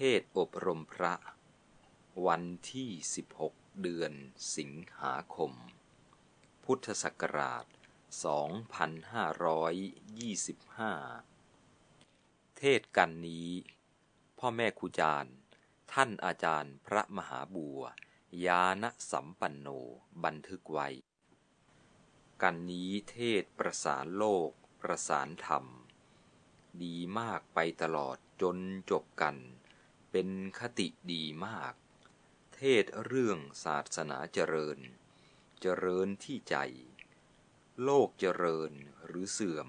เทศอบรมพระ วันที่ 16 เดือนสิงหาคม พุทธศักราช 2525 เทศกันนี้ พ่อแม่ครูจารย์ ท่านอาจารย์พระมหาบัวยานสัมปันโนบันทึกไว้ กันนี้เทศประสานโลกประสานธรรม ดีมากไปตลอดจนจบกัน เป็นคติดีมาก เทศเรื่องศาสนาเจริญ เจริญที่ใจ โลกเจริญหรือเสื่อม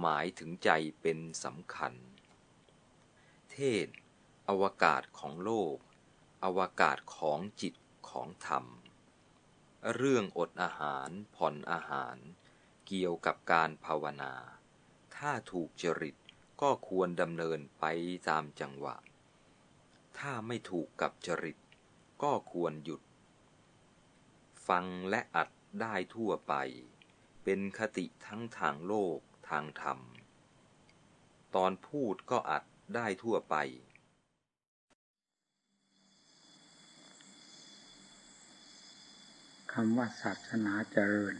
หมายถึงใจเป็นสำคัญ เทศ อวกาศของโลก อวกาศของจิตของธรรม เรื่องอดอาหารผ่อนอาหาร เกี่ยวกับการภาวนา ถ้าถูกจริตก็ควรดำเนินไปตามจังหวะ ถ้าไม่ถูกกับจริต ก็ควรหยุด ฟังและอัดได้ทั่วไป เป็นคติทั้งทางโลกทางธรรม ตอนพูดก็อัดได้ทั่วไป คำว่าศาสนาเจริญ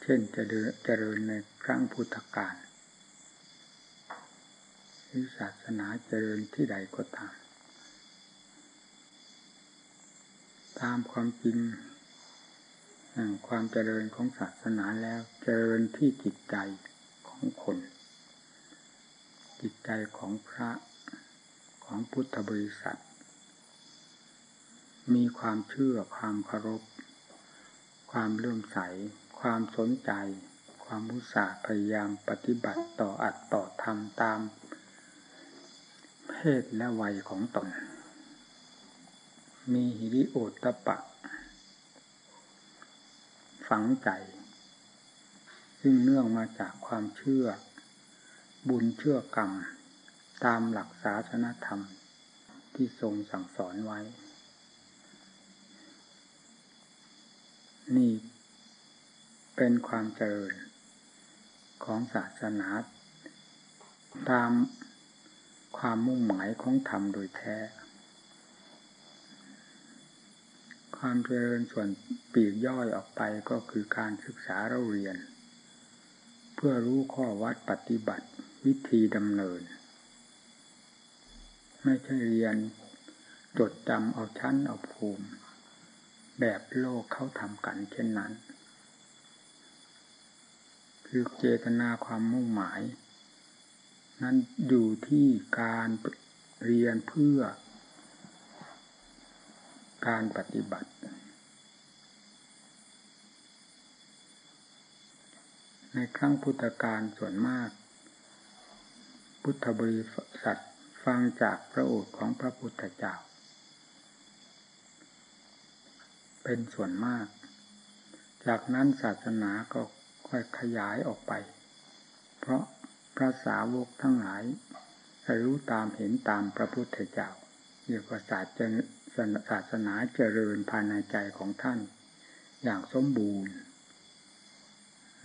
เช่นจะเจริญในครั้งพุทธกาล หรือศาสนาเจริญที่ใดก็ตาม ตามความจริงแห่งความเจริญของศาสนาแล้วเจริญที่จิตใจของคน จิตใจของพระของพุทธบริษัท มีความเชื่อความเคารพ ความเลื่อมใส ความสนใจ ความมุสาพยายามปฏิบัติต่ออัดต่อทำตาม ศและวัยของตน มีหิริโอตปะ ฝังใจ ซึ่งเนื่องมาจากความเชื่อ บุญเชื่อกรรม ตามหลักศาสนธรรมที่ทรงสั่งสอนไว้ นี่เป็นความเจริญของศาสนาตาม ความมุ่งหมายของธรรมโดยแท้ ความเจริญส่วนปีกย่อยออกไปก็คือการศึกษาเราเรียน เพื่อรู้ข้อวัดปฏิบัติวิธีดำเนิน ไม่ใช่เรียนจดจำเอาชั้นเอาภูมิ แบบโลกเขาทำกันเช่นนั้น คือเจตนาความมุ่งหมาย นั้นอยู่ที่การเรียนเพื่อการปฏิบัติ ในครั้งพุทธกาลส่วนมาก พุทธบริษัทฟังจากพระโอษฐ์ของพระพุทธเจ้า เป็นส่วนมาก จากนั้นศาสนาก็ค่อยขยายออกไป เพราะ พระสาวกทั้งหลายรู้ตามเห็นตามพระพุทธเจ้าเรียกว่าศาสนาเจริญภายในใจของท่าน อย่างสมบูรณ์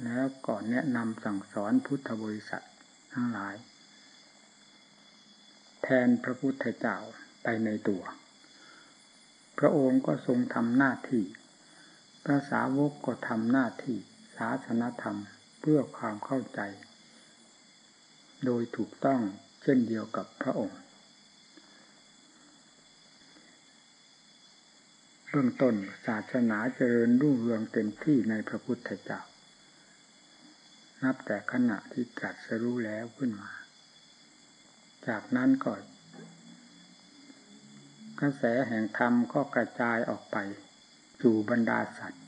แล้วก่อนแนะนำสั่งสอนพุทธบริษัททั้งหลาย แทนพระพุทธเจ้าไปในตัว พระองค์ก็ทรงทำหน้าที่ พระสาวกก็ทำหน้าที่ศาสนธรรมเพื่อความเข้าใจ โดยถูกต้องเช่นเดียวกับพระองค์ เบื้องต้นศาสนาเจริญรุ่งเรืองเต็มที่ในพระพุทธเจ้า นับแต่ขณะที่ตรัสรู้แล้วขึ้นมา จากนั้นก็กระแสแห่งธรรมก็กระจายออกไปสู่บรรดาสัตว์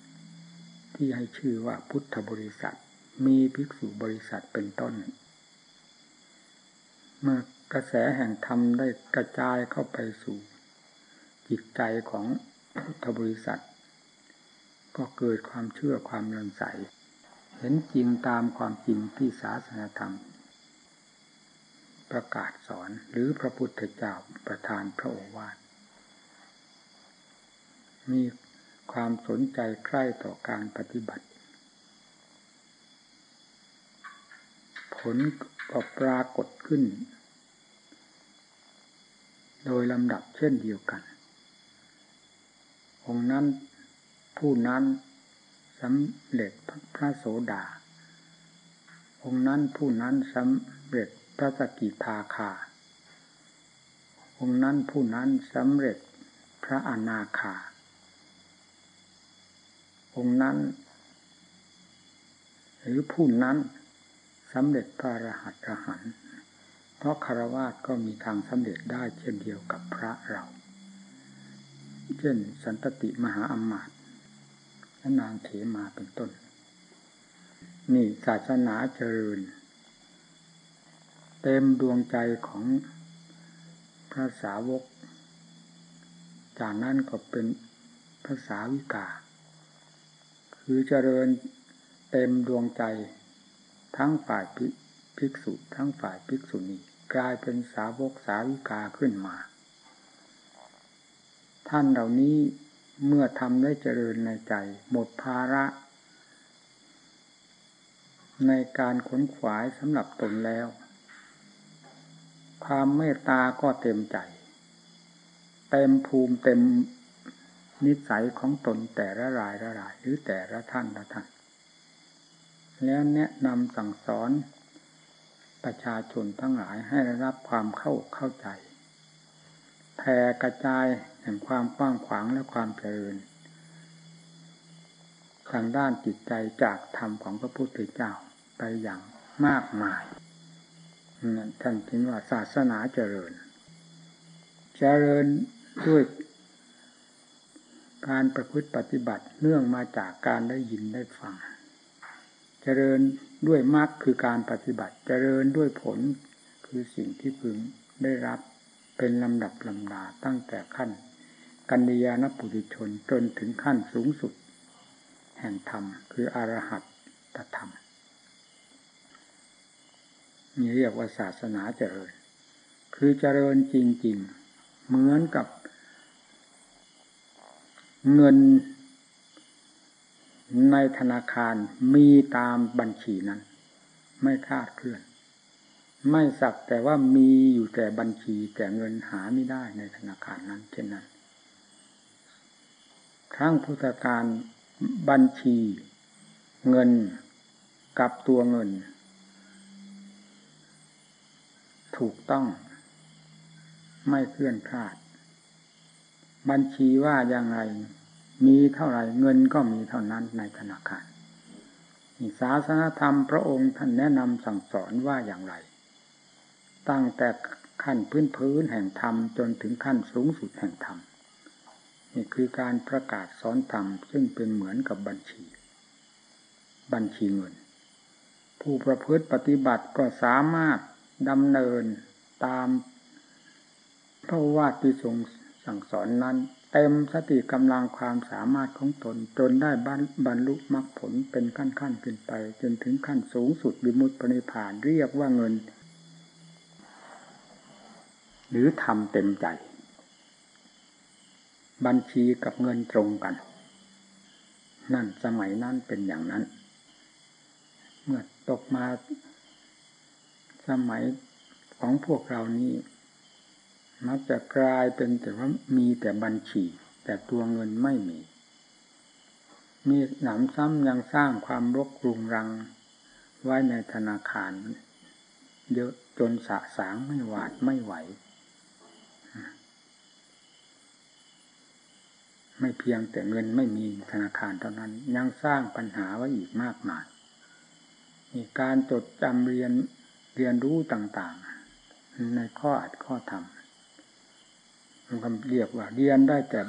ที่ให้ชื่อว่าพุทธบริษัท มีภิกษุบริษัทเป็นต้น เมื่อกระแสแห่งธรรมได้กระจายเข้าไปสู่ จิตใจของพุทธบริษัท ก็เกิดความเชื่อความเลื่อมใส เห็นจริงตามความจริงที่ศาสนาธรรม ประกาศสอนหรือพระพุทธเจ้าประทานพระโอวาทมีความสนใจใคร่ต่อการปฏิบัติ ผล ก็ปรากฏขึ้น โดยลำดับเช่นเดียวกัน องนั้นผู้นั้นสำเร็จพระโสดา องนั้นผู้นั้นสำเร็จพระสกิทาคา องนั้นผู้นั้นสำเร็จพระอนาคา องนั้น หรือผู้นั้น สำเร็จพระรหัสรหันเพราะคารวะก็มีทางสำเร็จได้เช่นเดียวกับพระเรา เช่นสันตติมหาอมาตย์และนางเขมาเป็นต้น นี่ศาสนาเจริญ เต็มดวงใจของพระสาวก จากนั้นก็เป็นภาษาวิกา คือเจริญเต็มดวงใจ ทั้งฝ่ายภิกษุทั้งฝ่ายภิกษุณีกลายเป็นสาวกสาวิกาขึ้นมา ท่านเหล่านี้เมื่อทำได้เจริญในใจ หมดภาระ ในการขนขวายสำหรับตนแล้ว ความเมตตาก็เต็มใจ เต็มภูมิเต็มนิสัยของตนแต่ละรายละรายหรือแต่ละท่านละท่าน แล้วแนะนำสั่งสอน ประชาชนทั้งหลายให้ได้รับความเข้าเข้าใจแผ่กระจายแห่งความกว้างขวางและความเจริญทางด้านจิตใจจากธรรมของพระพุทธเจ้าไปอย่างมากมายท่านจึงว่าศาสนาเจริญ เจริญด้วยการประพฤติปฏิบัติเนื่องมาจากการได้ยินได้ฟัง จริญด้วยมรรคคือการปฏิบัติ เจริญด้วยผลคือสิ่งที่พึงได้รับเป็นลำดับลำดาตั้งแต่ขั้น กัญญาณปุถุชนจนถึงขั้นสูงสุด แห่งธรรมคืออรหัตตธรรมนี่เรียกว่าศาสนาเจริญ คือเจริญจริง ๆ เหมือนกับ เงิน ในธนาคารมีตามบัญชีนั้น ไม่คาดเคลื่อน ไม่สักแต่ว่ามีอยู่แต่บัญชีแต่เงินหาไม่ได้ในธนาคารนั้น เช่นนั้นครั้งพุทธการบัญชี เงินกับตัวเงิน ถูกต้อง ไม่เคลื่อนคลาด บัญชีว่าอย่างไร มีเท่าไหร่เงินก็มีเท่านั้นในธนาคารศาสนธรรมพระองค์ท่านแนะนำสั่งสอนว่าอย่างไร ตั้งแต่ขั้นพื้นพื้นแห่งธรรมจนถึงขั้นสูงสุดแห่งธรรมนี่คือการประกาศสอนธรรมซึ่งเป็นเหมือนกับบัญชี บัญชีเงิน ผู้ประพฤติปฏิบัติก็สามารถดำเนินตามพระว่าที่ทรงสั่งสอนนั้น เต็มสติกำลังความสามารถของตน จนได้บรรลุมรรคผลเป็นขั้นขั้นขึ้นไป จนถึงขั้นสูงสุดวิมุตติปณิพานเรียกว่าเงิน หรือทำเต็มใจ บัญชีกับเงินตรงกัน นั่นสมัยนั้นเป็นอย่างนั้น เมื่อตกมาสมัยของพวกเรานี้ มักจะกลายเป็นแต่ว่ามีแต่บัญชี แต่ตัวเงินไม่มี มีหนำซ้ำยังสร้างความรกรุงรัง ไว้ในธนาคาร เยอะจนสะสางไม่หวาดไม่ไหว ไม่เพียงแต่เงินไม่มีธนาคารเท่านั้น ยังสร้างปัญหาไว้อีกมากมายมีการจดจำเรียนเรียนรู้ต่างๆ ในข้ออัดข้อธรรม มันเรียกว่าเรียนได้แต่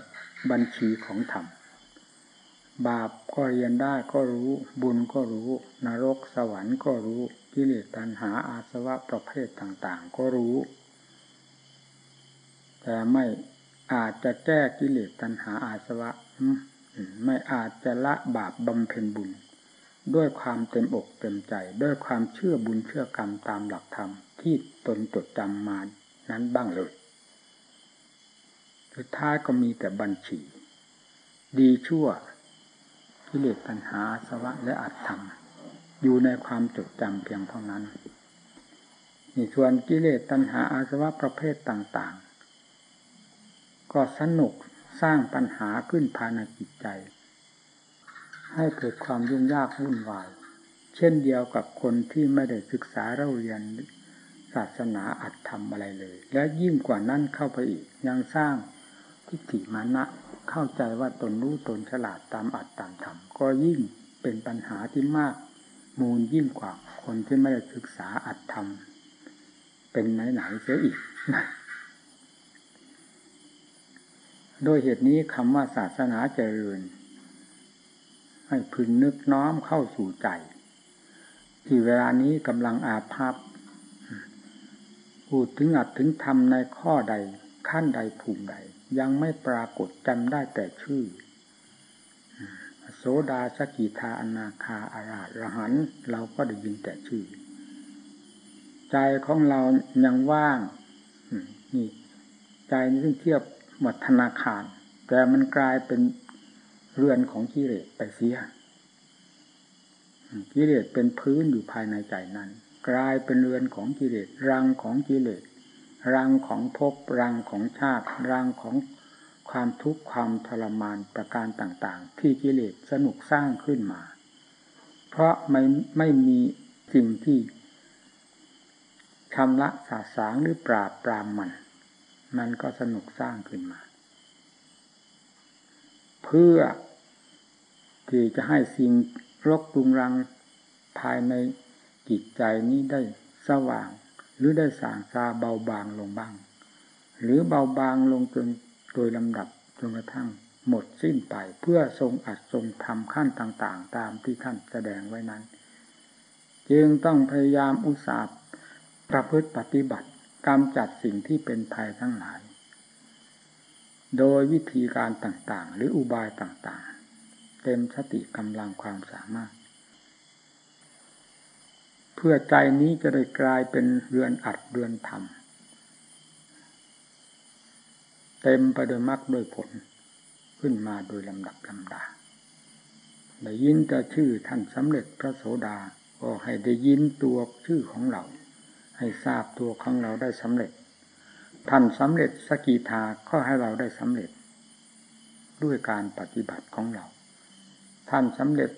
บัญชีของธรรม บาปก็เรียนได้ก็รู้ บุญก็รู้ นรกสวรรค์ก็รู้กิเลสตัณหาอาสวะประเภทต่างๆ ก็รู้ แต่ไม่อาจจะแก้กิเลสตัณหาอาสวะไม่อาจจะละบาปบำเพ็ญบุญ ด้วยความเต็มอกเต็มใจ ด้วยความเชื่อบุญเชื่อกรรมตามหลักธรรมที่ตนจดจำมานั้นบ้างเลย สุดท้ายก็มีแต่บัญชี ดีชั่วกิเลสตัณหาสวะและอัตธรรม อยู่ในความจดจำเพียงเท่านั้นนี่ส่วนกิเลสตัณหาอาสวะประเภทต่างๆ ก็สนุกสร้างปัญหาขึ้นภายในจิตใจ ให้เกิดความยุ่งยากวุ่นวาย เช่นเดียวกับคนที่ไม่ได้ศึกษาเราเรียนศาสนาอัตธรรมอะไรเลย และยิ่งกว่านั้นเข้าไปอีกยังสร้าง ทิฏฐิมานะ เข้าใจว่าตนรู้ตนฉลาดตามอัตตามธรรมก็ยิ่งเป็นปัญหาที่มาก มูลยิ่งกว่าคนที่ไม่ได้ศึกษาอัตธรรม เป็นไหนๆเสียอีกโดยเหตุนี้คำว่าศาสนาเจริญ ให้พึงนึกน้อมเข้าสู่ใจ ที่เวลานี้กำลังอาภัพพูดถึงอัดถึงทำในข้อใดขั้นใดภูมิใด ยังไม่ปรากฏจำได้แต่ชื่อ โสดาสกิทาอนาคาอาราระหัน เราก็ได้ยินแต่ชื่อ ใจของเรายังว่างนี่ใจนี่เทียบหมดธนาคาร แต่มันกลายเป็นเรือนของกิเลสไปเสียกิเลสเป็นพื้นอยู่ภายในใจนั้น กลายเป็นเรือนของกิเลสรังของกิเลส รังของภพรังของชาติรังของความทุกข์ความทรมานประการต่างๆ ที่กิเลสสนุกสร้างขึ้นมา เพราะไม่ไม่มีสิ่งที่ชำระสาสางหรือปราบปรามมัน มันก็สนุกสร้างขึ้นมา เพื่อที่จะให้สิ่งรกรุงรังภายในจิตใจนี้ได้สว่าง หรือได้สางซาเบาบางลงบ้าง หรือเบาบางลงจนโดยลำดับจนกระทั่งหมดสิ้นไปเพื่อทรงอัดทรงทำขั้นต่างๆ ตามที่ท่านแสดงไว้นั้น จึงต้องพยายามอุตสาห์ประพฤติปฏิบัติกำจัดสิ่งที่เป็นภัยทั้งหลาย โดยวิธีการต่างๆ หรืออุบายต่างๆ เต็มสติกำลังความสามารถ พื่อใจนี้จะได้กลายเป็นเรือนอัดเรือนธรรม เต็มไปด้วยมรรคด้วยผลขึ้นมาโดยลำดับลำดาได้ยินแต่ชื่อท่านสำเร็จพระโสดา ก็ให้ได้ยินตัวชื่อของเรา ให้ทราบตัวของเราได้สำเร็จท่านสำเร็จสกีทาก็ให้เราได้สำเร็จ ด้วยการปฏิบัติของเรา ท่านสำเร็จ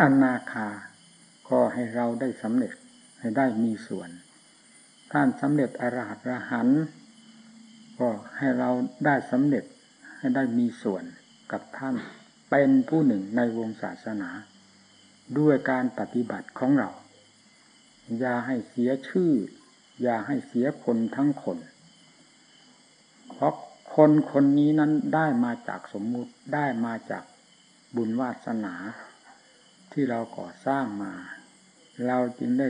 อนาคาก็ให้เราได้สำเร็จ ให้ได้มีส่วน ท่านสำเร็จอรหัตระหันก็ให้เราได้สำเร็จให้ได้มีส่วนกับท่านเป็นผู้หนึ่งในวงศาสนา ด้วยการปฏิบัติของเรา อย่าให้เสียชื่อ อย่าให้เสียคนทั้งคน เพราะคนคนนี้นั้นได้มาจากสมมุติได้มาจากบุญวาสนา ที่เราก่อสร้างมา เราจึงได้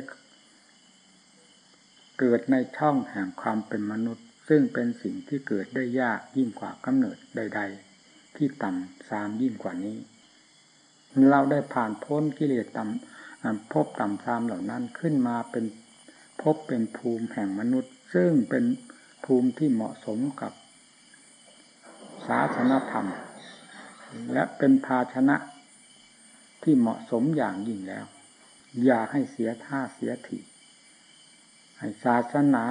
เกิดในช่องแห่งความเป็นมนุษย์ ซึ่งเป็นสิ่งที่เกิดได้ยากยิ่งกว่ากำเนิดใด ๆ ที่ต่ำสามยิ่งกว่านี้ เราได้ผ่านพ้นกิเลสต่ำพบต่ำสามเหล่านั้นขึ้นมาเป็นพบเป็นภูมิแห่งมนุษย์ ซึ่งเป็นภูมิที่เหมาะสมกับศาสนธรรม และเป็นภาชนะที่เหมาะสมอย่างยิ่งแล้ว อย่าให้เสียท่าเสียที ศาสนา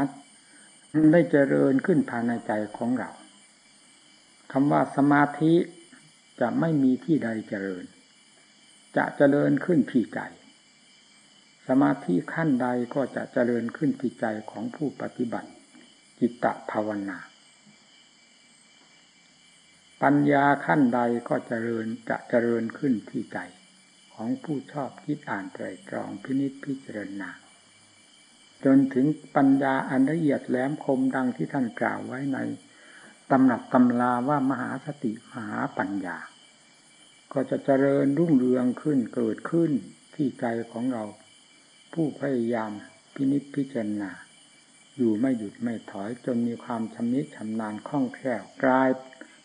ได้เจริญขึ้นภายในใจของเราคำว่าสมาธิจะไม่มีที่ใดเจริญ จะเจริญขึ้นที่ใจ สมาธิขั้นใดก็จะเจริญขึ้นที่ใจของผู้ปฏิบัติ จิตตภาวนา ปัญญาขั้นใดก็เจริญจะเจริญขึ้นที่ใจ ของผู้ชอบคิดอ่านไตรตรองพินิจพิจารณา จนถึงปัญญาอันละเอียดแหลมคมดังที่ท่านกล่าวไว้ในตำหนักตำลาว่ามหาสติมหาปัญญา ก็จะเจริญรุ่งเรืองขึ้นเกิดขึ้นที่ใจของเรา ผู้พยายามพินิจพิจารณา อยู่ไม่หยุดไม่ถอยจนมีความชำนิชำนาญคล่องแคล่วกลาย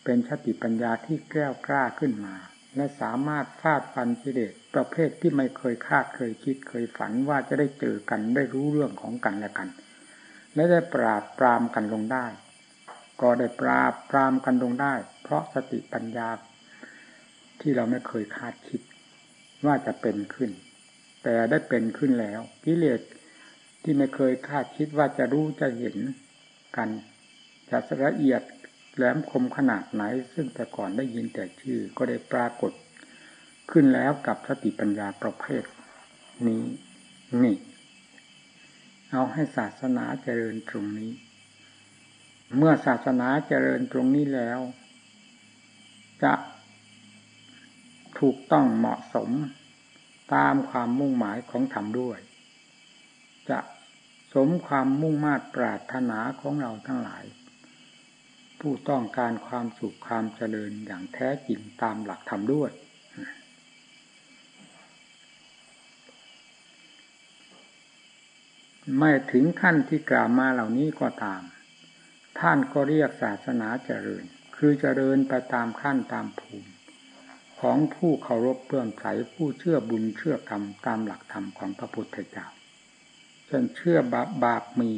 เป็นสติปัญญาที่แก้วกล้าขึ้นมา และสามารถฟาดฟันกิเลสประเภทที่ไม่เคยคาดเคยคิดเคยฝันว่าจะได้เจอกันได้รู้เรื่องของกันและกัน และได้ปราบปรามกันลงได้ ก็ได้ปราบปรามกันลงได้ เพราะสติปัญญา ที่เราไม่เคยคาดคิด ว่าจะเป็นขึ้น แต่ได้เป็นขึ้นแล้วกิเลสที่ไม่เคยคาดคิดว่าจะรู้จะเห็นกันจะละเอียด แหลมคมขนาดไหน ซึ่งแต่ก่อนได้ยินแต่ชื่อก็ได้ปรากฏ ขึ้นแล้วกับสติปัญญาประเภท นี้นี่ เอาให้ศาสนาเจริญตรงนี้ เมื่อศาสนาเจริญตรงนี้แล้ว จะถูกต้องเหมาะสมตามความมุ่งหมายของธรรมด้วย จะสมความมุ่งมา่ปรารถนาของเราทั้งหลาย ผู้ต้องการความสุขความเจริญอย่างแท้จริงตามหลักธรรมด้วยไม่ถึงขั้นที่กล่าวมาเหล่านี้ก็ตาม ท่านก็เรียกศาสนาเจริญ คือเจริญไปตามขั้นตามภูมิ ของผู้เคารพเพื่อมใสผู้เชื่อบุญเชื่อกรรมตามหลักธรรมของพระพุทธเจ้าจนเชื่อบาปบาปมี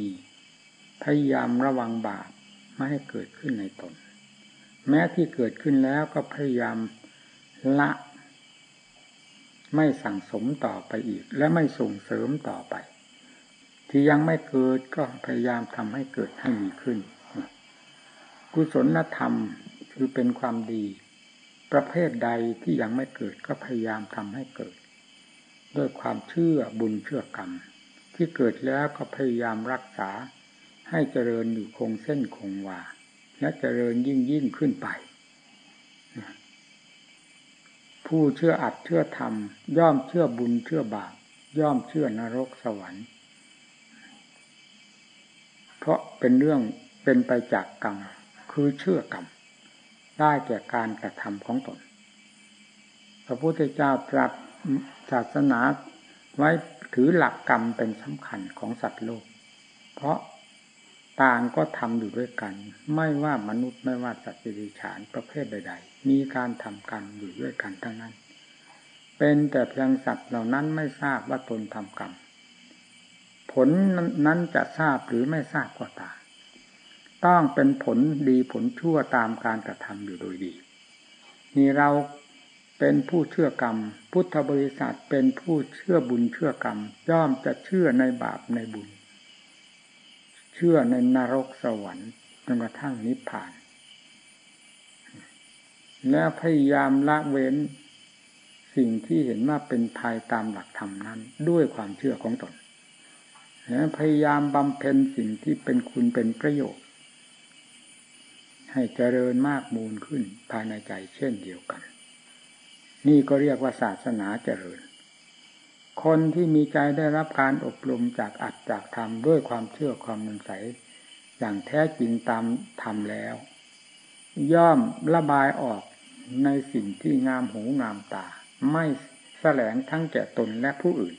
พยายามระวังบาป ไม่ให้เกิดขึ้นในตน แม้ที่เกิดขึ้นแล้วก็พยายามละ ไม่สั่งสมต่อไปอีก และไม่ส่งเสริมต่อไป ที่ยังไม่เกิดก็พยายามทำให้เกิดให้มีขึ้น กุศลธรรมคือเป็นความดี ประเภทใดที่ยังไม่เกิดก็พยายามทำให้เกิด ด้วยความเชื่อบุญเชื่อกรรม ที่เกิดแล้วก็พยายามรักษา ให้เจริญอยู่คงเส้นคงวาและเจริญยิ่งยิ่งขึ้นไป ผู้เชื่ออัดเชื่อธรรม ย่อมเชื่อบุญเชื่อบาปย่อมเชื่อนรกสวรรค์ เพราะเป็นเรื่องเป็นไปจากกรรมคือเชื่อกรรมได้แก่การกระทำของตน พระพุทธเจ้าตรัสศาสนาไว้ถือหลักกรรมเป็นสำคัญของสัตว์โลก เพราะ ต่างก็ทำอยู่ด้วยกัน ไม่ว่ามนุษย์ไม่ว่าสัตว์ดิฉานประเภทใด ๆ มีการทำกันอยู่ด้วยกันทั้งนั้น เป็นแต่เพียงสัตว์เหล่านั้นไม่ทราบว่าตนทำกรรมผลนั้นจะทราบหรือไม่ทราบก็ตามต้องเป็นผลดีผลชั่วตามการกระทำอยู่โดยดีนี่เราเป็นผู้เชื่อกรรม พุทธบริษัทเป็นผู้เชื่อบุญเชื่อกรรมย่อมจะเชื่อในบาปในบุญ ชื่อในนรกสวรรค์จนกระทั่งนิพพาน แล้วพยายามละเว้นสิ่งที่เห็นว่าเป็นภัยตามหลักธรรมนั้น ด้วยความเชื่อของตนและพยายามบำเพ็ญสิ่งที่เป็นคุณเป็นประโยชน์ ให้เจริญมากมูลขึ้นภายในใจเช่นเดียวกัน นี่ก็เรียกว่าศาสนาเจริญ คนที่มีใจได้รับการอบรมจากอัดจากธรรมด้วยความเชื่อความมันใส อย่างแท้จริงตามธรรมแล้ว ย่อมระบายออกในสิ่งที่งามหูงามตา ไม่แสลงทั้งแก่ตนและผู้อื่น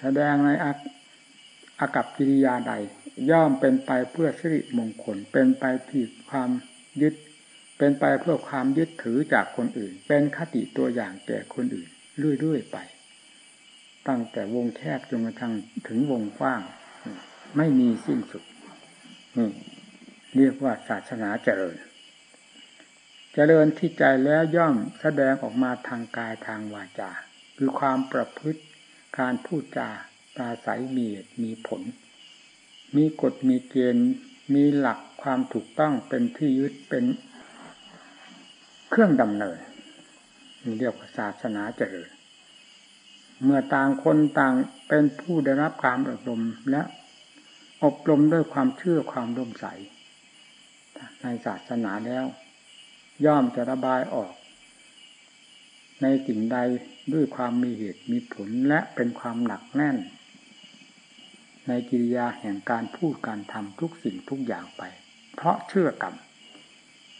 แสดงในอากับกิริยาใด ย่อมเป็นไปเพื่อสิริมงคล เป็นไปที่ความยึด เป็นไปเพื่อความยึดถือจากคนอื่น เป็นคติตัวอย่างแก่คนอื่นเรื่อยๆไป ตั้งแต่วงแคบจนกระทั่งถึงวงกว้าง ไม่มีสิ้นสุดนี่เรียกว่าศาสนาเจริญ เจริญที่ใจแล้วย่อมแสดงออกมาทางกายทางวาจา คือความประพฤติการพูดจาปราศัยมีมีผล มีกฎมีเกณฑ์มีหลักความถูกต้องเป็นที่ยึดเป็นเครื่องดำเนินเรียกว่าศาสนาเจริญ เมื่อต่างคนต่างเป็นผู้ได้รับการอบรมและอบรมด้วยความเชื่อความร่มใส ในศาสนาแล้ว ย่อมจะระบายออก ในสิ่งใดด้วยความมีเหตุมีผลและเป็นความหนักแน่น ในกิริยาแห่งการพูดการทำทุกสิ่งทุกอย่างไป เพราะเชื่อกรรม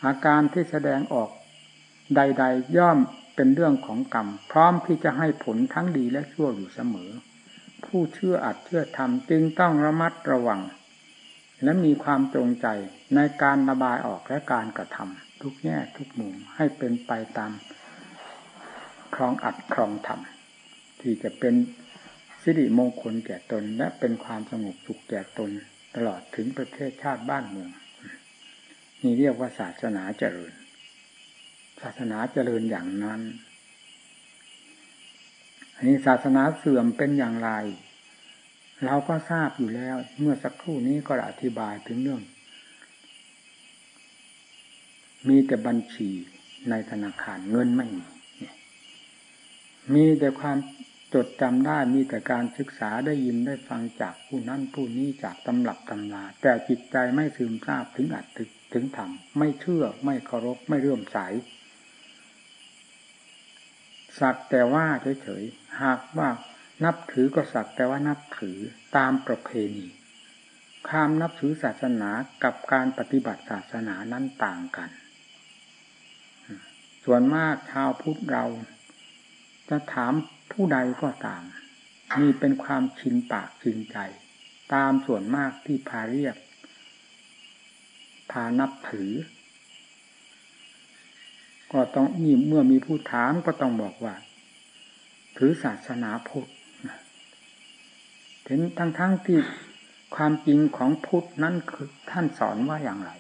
อาการที่แสดงออกใด ๆ ย่อม เป็นเรื่องของกรรม พร้อมที่จะให้ผลทั้งดีและชั่วอยู่เสมอ ผู้เชื่ออัดเชื่อทำจึงต้องระมัดระวัง และมีความจงใจในการระบายออกและการกระทำทุกแง่ทุกมุมให้เป็นไปตามครองอัดครองทำที่จะเป็นสิริมงคลแก่ตน และเป็นความสงบสุขแก่ตน ตลอดถึงประเทศชาติบ้านเมือง นี่เรียกว่าศาสนาเจริญ ศาสนาเจริญอย่างนั้น อันนี้ศาสนาเสื่อมเป็นอย่างไร เราก็ทราบอยู่แล้ว เมื่อสักครู่นี้ก็อธิบายถึงเรื่อง มีแต่บัญชีในธนาคารเงินไม่มีมีแต่ความจดจำได้มีแต่การศึกษาได้ยินได้ฟังจากผู้นั้นผู้นี้จากตำรับตำราแต่จิตใจไม่ซึมซาบถึงอัดถึงธรรมไม่เชื่อไม่เคารพไม่เรื่อมใส สักแต่ว่าเฉยๆหากว่านับถือก็สักแต่ว่านับถือตามประเพณีความนับถือศาสนากับการปฏิบัติศาสนานั้นต่างกัน ส่วนมากชาวพุทธเรา จะถามผู้ใดก็ตาม มีเป็นความชินปากชินใจ ตามส่วนมากที่พาเรียกพานับถือ ก็ต้องมีเมื่อมีผู้ถามก็ต้องบอกว่า ถือศาสนาพุทธเห็นทั้งๆทที่ความจริงของพุทธนั้นคือท่านสอนว่าอย่างไร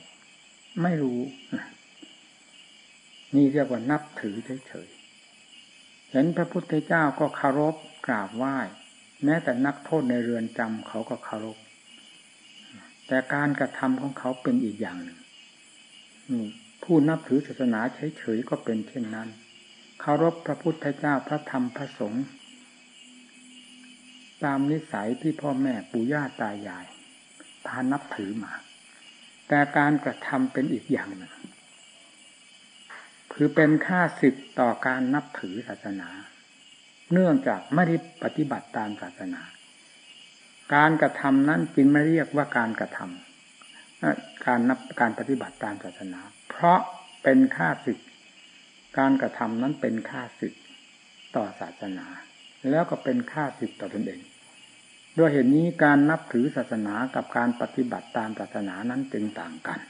ไม่รู้นี่เรียกว่านับถือเฉยๆเห็นพระพุทธเจ้าก็เคารพกราบไหว้ แม้แต่นักโทษในเรือนจำเขาก็เคารพแต่การกระทำของเขาเป็นอีกอย่างหนึ่ง ผู้นับถือศาสนาเฉยๆก็เป็นเช่นนั้นเคารพพระพุทธเจ้าพระธรรมพระสงฆ์ตามนิสัยที่พ่อแม่ปู่ย่าตายายพานับถือมา แต่การกระทำเป็นอีกอย่างหนึ่ง คือเป็นค่าสิทธิ์ต่อการนับถือศาสนา เนื่องจากไม่ได้ปฏิบัติตามศาสนา การกระทำนั้นจึงไม่เรียกว่าการกระทำการนับการปฏิบัติตามศาสนา เพราะเป็นค่าสิทธิ์การกระทำนั้นเป็นค่าสิทธิ์ต่อศาสนา แล้วก็เป็นค่าสิทธิ์ต่อตนเอง ด้วยเหตุนนี้การนับถือศาสนากับการปฏิบัติตามศาสนานั้นจึงต่างกัน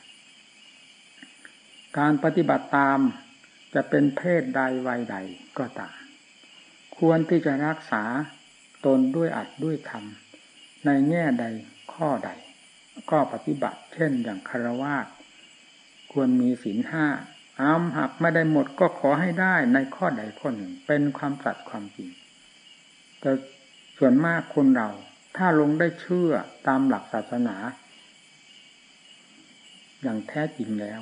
การปฏิบัติตามจะเป็นเพศใดวัยใดก็ตามควรที่จะรักษาตนด้วยอัดด้วยธรรมในแง่ใดข้อใด ก็ปฏิบัติเช่นอย่างคารวะ ควรมีศีลห้าอามหักไม่ได้หมดก็ขอให้ได้ในข้อใดข้อหนึ่ง เป็นความสัตย์ความจริง แต่ส่วนมากคนเรา ถ้าลงได้เชื่อตามหลักศาสนา อย่างแท้จริงแล้ว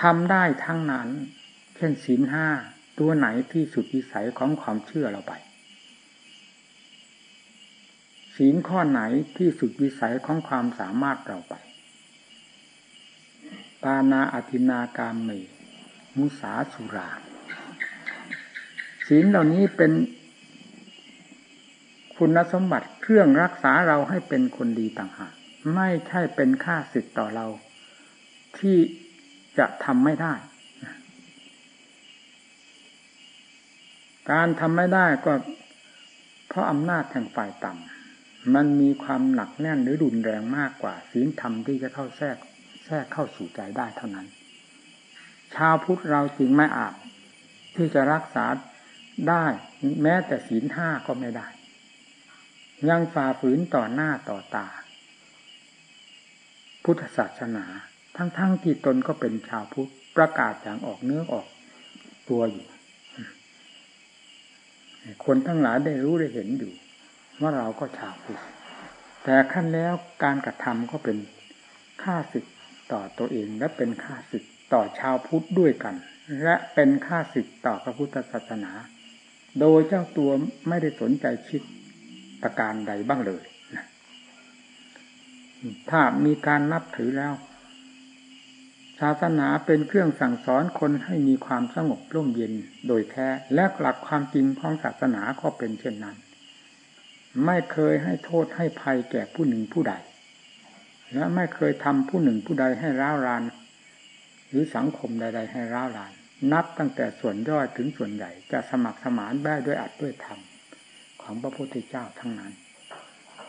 ทำได้ทั้งนั้น เช่นศีลห้าตัวไหนที่สุดวิสัยของความเชื่อเราไปศีลข้อไหนที่สุดวิสัยของความสามารถเราไป ปานาอธินากามเมมุสาสุราศีลเหล่านี้เป็นคุณสมบัติเครื่องรักษาเราให้เป็นคนดีต่างหากไม่ใช่เป็นค่าสิทธิ์ต่อเรา ที่จะทำไม่ได้ การทำไม่ได้ก็เพราะอำนาจแห่งฝ่ายต่ำมันมีความหนักแน่นหรือรุนแรงมากกว่าศีลธรรมที่จะเข้าแทรก ทรกเข้าสู่ใจได้เท่านั้น ชาวพุทธเราจึงไม่อาจที่จะรักษาได้แม้แต่ศีลห้าก็ไม่ได้ ยังฝ่าฝืนต่อหน้าต่อตา พุทธศาสนา ทั้งๆทที่ตนก็เป็นชาวพุทธประกาศอย่างออกเนื้อออกตัวอยู่ คนทั้งหลายได้รู้ได้เห็นอยู่ ว่าเราก็ชาวพุทธแต่ขั้นแล้วการกระทำก็เป็นค่าศึก ต่อตัวเองและเป็นค่าศึกต่อชาวพุทธด้วยกัน และเป็นค่าศึกต่อพระพุทธศาสนา โดยเจ้าตัวไม่ได้สนใจคิดประการใดบ้างเลยนะถ้ามีการนับถือแล้วศาสนาเป็นเครื่องสั่งสอนคนให้มีความสงบร่มเย็นโดยแท้และหลักความจริงของศาสนาก็เป็นเช่นนั้น ไม่เคยให้โทษให้ภัยแก่ผู้หนึ่งผู้ใด และไม่เคยทำผู้หนึ่งผู้ใดให้ร้าวราน หรือสังคมใด ๆ ให้ร้าวราน นับตั้งแต่ส่วนย่อยถึงส่วนใหญ่จะสมัครสมานได้ด้วยอัดด้วยธรรมของพระพุทธเจ้าทั้งนั้น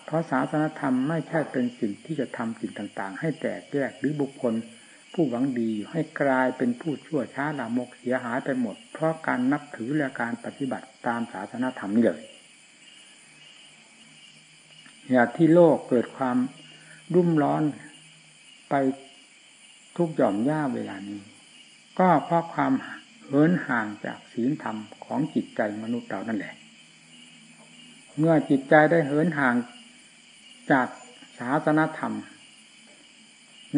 เพราะศาสนธรรมไม่ใช่เป็นสิ่งที่จะทำสิ่งต่างๆ ให้แตกแยกหรือบุคคล ผู้หวังดีให้กลายเป็นผู้ชั่วช้าลามกเสียหายไปหมด เพราะการนับถือและการปฏิบัติตามศาสนธรรมนี่เลยอยาที่โลกเกิดความ รุ่มร้อนไปทุกหย่อมย่าเวลานี้ ก็เพราะความเหินห่างจากศีลธรรมของจิตใจมนุษย์เรานั่นแหละ เมื่อจิตใจได้เหินห่างจากศาสนธรรม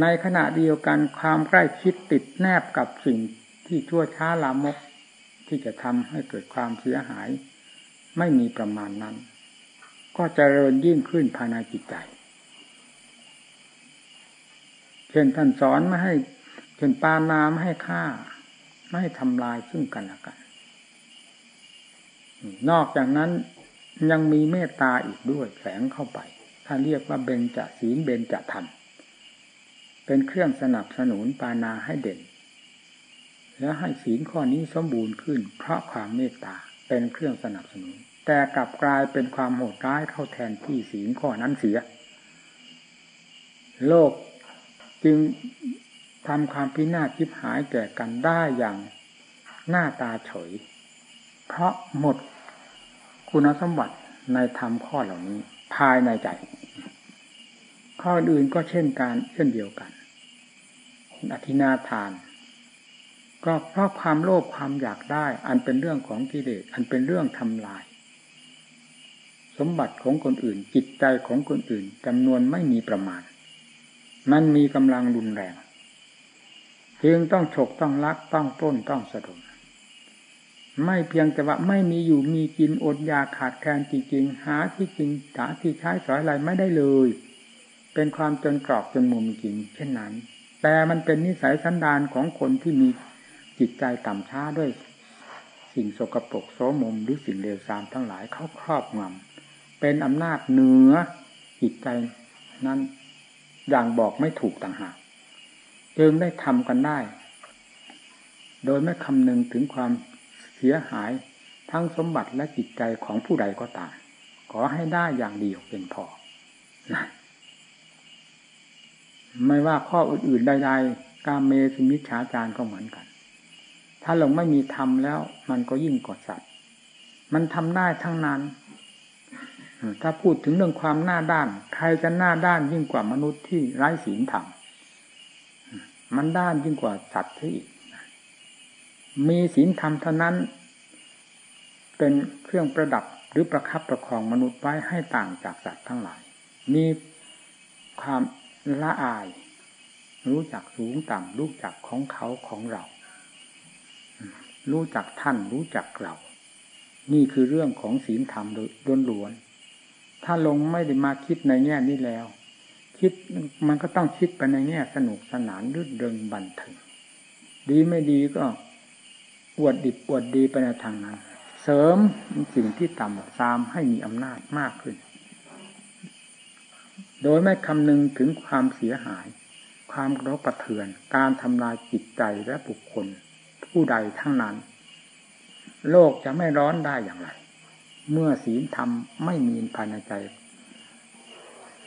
ในขณะเดียวกันความใกล้ชิดติดแนบกับสิ่งที่ชั่วช้าลามก ที่จะทำให้เกิดความเสียหาย ไม่มีประมาณนั้น ก็จเจริญยิ่งขึ้นภายในจิตใจ เช่นท่านสอนไม่ให้เช่นปานาไม่ให้ฆ่า ไม่ให้ทำลายซึ่งกันและกัน นอกจากนั้นยังมีเมตตาอีกด้วยแฝงเข้าไป ถ้าเรียกว่าเบญจศีลเบญจธรรมเป็นเครื่องสนับสนุนปานาให้เด่น แล้วให้ศีลข้อนี้สมบูรณ์ขึ้น เพราะความเมตตาเป็นเครื่องสนับสนุน แต่กลับกลายเป็นความโหดร้ายเข้าแทนที่ศีลข้อนั้นเสีย โลก จึงทำความพินาศทิพหายแก่กันได้อย่างหน้าตาเฉย เพราะหมดคุณสมบัติในธรรมข้อเหล่านี้ ภายในใจ ข้ออื่นก็เช่นการเช่นเดียวกันอธินาทาน ก็เพราะความโลภความอยากได้ อันเป็นเรื่องของกิเลสอันเป็นเรื่องทำลาย สมบัติของคนอื่น จิตใจของคนอื่นจำนวนไม่มีประมาณ มันมีกำลังรุนแรง จึงต้องฉกต้องลักต้องต้นต้องสะดมไม่เพียงแต่ว่าไม่มีอยู่มีกินอดยาขาดแคลนจริงๆหาที่จริงหาที่ใช้สอยอะไรไม่ได้เลย เป็นความจนกรอบจนมุมจริง เช่นนั้น แต่มันเป็นนิสัยสันดานของคนที่มีจิตใจต่ำช้าด้วย สิ่งสกปรกโสมมหรือสิ่งเลวทรามทั้งหลายเขาครอบงำเป็นอำนาจเหนือจิตใจนั้น อย่างบอกไม่ถูกต่างหากจึงได้ทำกันได้ โดยไม่คำนึงถึงความเสียหายทั้งสมบัติและจิตใจของผู้ใดก็ตามขอให้ได้อย่างเดียวเป็นพอนะไม่ว่าข้ออื่นๆใดๆ กาเมสุมิชฌาจารก็เหมือนกัน ถ้าเราไม่มีทำแล้ว มันก็ยิ่งกว่าสัตว์ มันทำได้ทั้งนั้น ถ้าพูดถึงเรื่องความหน้าด้าน ใครจะหน้าด้านยิ่งกว่ามนุษย์ที่ไร้ศีลธรรมมันด้านยิ่งกว่าสัตว์ที่มีศีลธรรมเท่านั้น เป็นเครื่องประดับหรือประคับประคองมนุษย์ไว้ให้ต่างจากสัตว์ทั้งหลาย มีความละอาย รู้จักสูงต่ำรู้จักของเขาของเรา รู้จักท่านรู้จักเรา นี่คือเรื่องของศีลธรรมโดยล้วน ถ้าลงไม่ได้มาคิดในแง่นี้แล้ว คิดมันก็ต้องคิดไปในแง่สนุกสนานรื่นเริงบันเทิงดีไม่ดีก็อวดดิบอวดดีไปในทางนั้น เสริมสิ่งที่ต่ำตามให้มีอำนาจมากขึ้น โดยไม่คำนึงถึงความเสียหาย ความระประเทือน การทำลายจิตใจและบุคคล ผู้ใดทั้งนั้น โลกจะไม่ร้อนได้อย่างไร เมื่อศีลธรรมไม่มีภายในใจ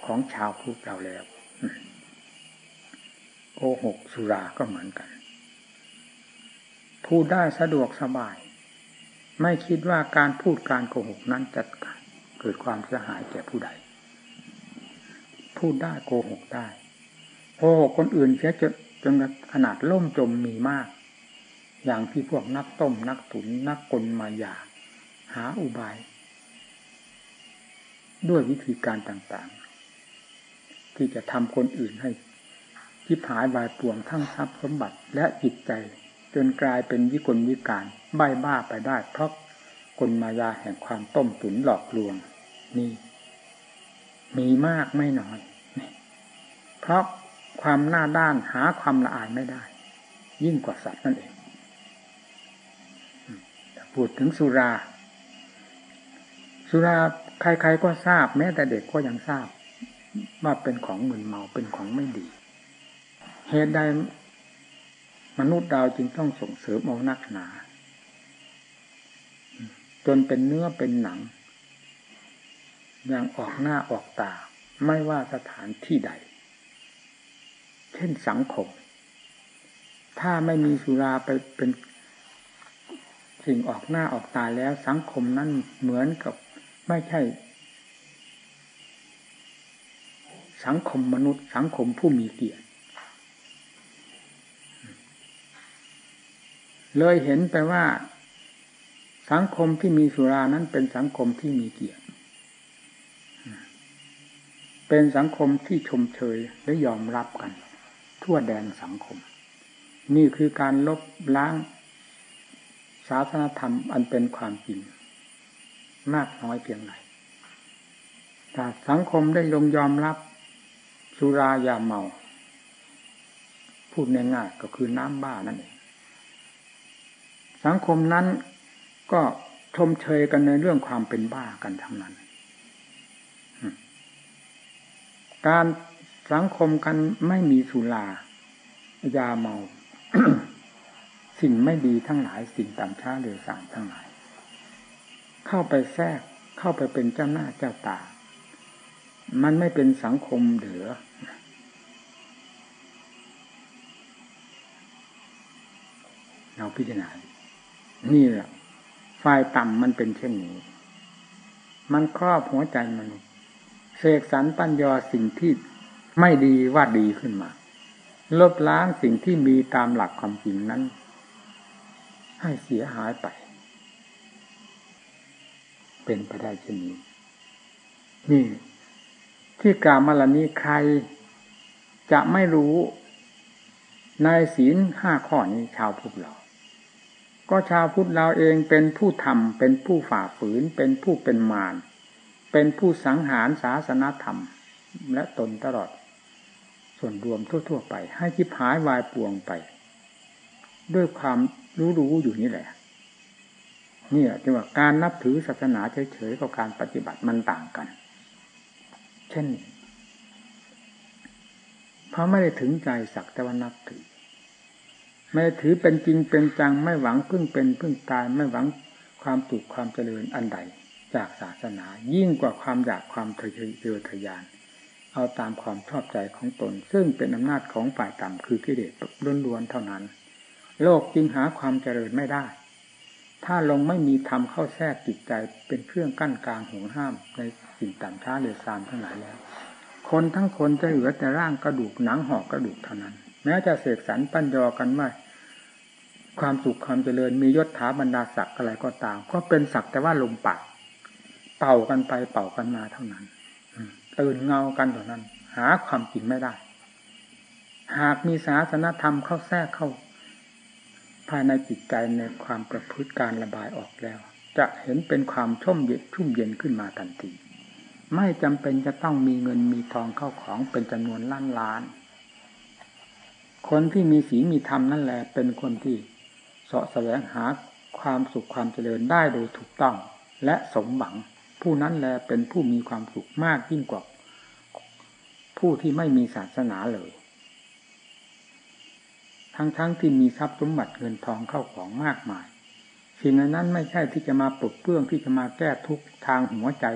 ของชาวพุทธเราแล้วโกหกสุราก็เหมือนกัน พูดได้สะดวกสบาย ไม่คิดว่าการพูดการโกหกนั้นจะเกิดความเสียหายแก่ผู้ใด พูดได้โกหกได้โกหกคนอื่นเสียจนจนขนาดล่มจมมีมาก อย่างที่พวกนักต้มนักตุนนักกลมายาาอุบาย ด้วยวิธีการต่างๆ ที่จะทำคนอื่นให้ทิพหายวายป่วงทั้งทรัพย์สมบัติและจิตใจ จนกลายเป็นวิกลวิการใบ้บ้าไปได้เพราะกลมายาแห่งความต้มตุ๋นหลอกลวง นี่ มีมากไม่น้อยเพราะความหน้าด้านหาความละอายไม่ได้ ยิ่งกว่าสัตว์นั่นเองพูดถึงสุรา สุราใครๆก็ทราบ แม้แต่เด็กก็ยังทราบ ว่าเป็นของมึนเมาเป็นของไม่ดี เหตุใดมนุษย์ดาวจึงต้องส่งเสริมเอานักหนา จนเป็นเนื้อเป็นหนัง อย่างออกหน้าออกตา ไม่ว่าสถานที่ใด เช่นสังคม ถ้าไม่มีสุราไปเป็นสิ่งออกหน้าออกตาแล้วสังคมนั้นเหมือนกับ ไม่ใช่ สังคมมนุษย์ สังคมผู้มีเกียรติ เลยเห็นไปว่า สังคมที่มีสุรานั้นเป็นสังคมที่มีเกียรติ เป็นสังคมที่ชมเชยและยอมรับกัน ทั่วแดนสังคม นี่คือการลบล้างศาสนธรรมอันเป็นความจริง มากน้อยเพียงไรถ้าสังคมได้ลงยอมรับ สุรายาเมา พูดง่ายๆก็คือน้ำบ้านั่นเองสังคมนั้นก็ชมเชยกันในเรื่องความเป็นบ้ากันทั้งนั้น การสังคมกันไม่มีสุรายาเมา สิ่งไม่ดีทั้งหลายสิ่งต่ำช้าเรือสั่งทั้งหลาย เข้าไปแทรกเข้าไปเป็นเจ้าหน้าเจ้าตา มันไม่เป็นสังคมเหลือ เราพิจารณา นี่แหละฝ่ายต่ำมันเป็นเช่นนี้ มันครอบหัวใจมนุษย์เสกสรรปัญญาสิ่งที่ไม่ดีว่าดีขึ้นมา ลบล้างสิ่งที่มีตามหลักความจริงนั้น ให้เสียหายไป เป็นไปได้เช่นนี้ นี่ ที่กล่าวมาลนี้ใครจะไม่รู้ในศีลห้าข้อนี้ชาวพุทธเรา ก็ชาวพุทธเราเองเป็นผู้ทำเป็นผู้ฝ่าฝืน เป็นผู้เป็นมารเป็นผู้สังหารศาสนาธรรม และตนตลอด ส่วนรวมทั่ว ๆ ไป ให้จิบหายวายปวงไป ด้วยความรู้รู้อยู่นี่แหละ นี่แหละที่ว่าการนับถือศาสนาเฉยๆกับการปฏิบัติมันต่างกัน เช่นเพราะไม่ได้ถึงใจสักแต่ว่านับถือ ไม่ถือเป็นจริงเป็นจังไม่หวังพึ่งเป็นพึ่งตายไม่หวังความสุขความเจริญอันใด จากศาสนายิ่งกว่าความอยากความทะเยอทะยาน เอาตามความชอบใจของตน ซึ่งเป็นอำนาจของฝ่ายต่ำคือกิเลสล้วนๆเท่านั้น โลกจึงหาความเจริญไม่ได้ ถ้าลงไม่มีธรรมเข้าแทรกจิตใจเป็นเครื่องกั้นกลางห่วงห้ามในสิ่งต่ำช้าเรือซามทั้งหลายแล้ว คนทั้งคนจะเหลือแต่ร่างกระดูกหนังห่อกระดูกเท่านั้น แม้จะเสกสรรปัญญากันว่าความสุขความเจริญมียศถาบรรดาศักดิ์อะไรก็ตาม ก็เป็นศักแต่ว่าลมปากเป่ากันไปเป่ากันมาเท่านั้นตื่นเงากันเท่านั้น หาความจริงไม่ได้ หากมีศาสนธรรมเข้าแทรกเข้า ภายในจิตใจในความประพฤติการระบายออกแล้ว จะเห็นเป็นความชุ่มเย็นชุ่มเย็นขึ้นมาทันที ไม่จำเป็นจะต้องมีเงินมีทองเข้าของเป็นจำนวนล้านล้าน คนที่มีศีลมีธรรมนั่นแหละเป็นคนที่เสาะแสวงหาความสุขความเจริญได้โดยถูกต้อง และสมหวัง ผู้นั้นแลเป็นผู้มีความสุขมากยิ่งกว่าผู้ที่ไม่มีศาสนาเลย ทั้งๆทที่มีทรัพย์สมบัติเงินทองเข้าของมากมาย สิ่งนั้นไม่ใช่ที่จะมาปลดเปลื้องที่จะมาแก้ทุกทางหัวใจ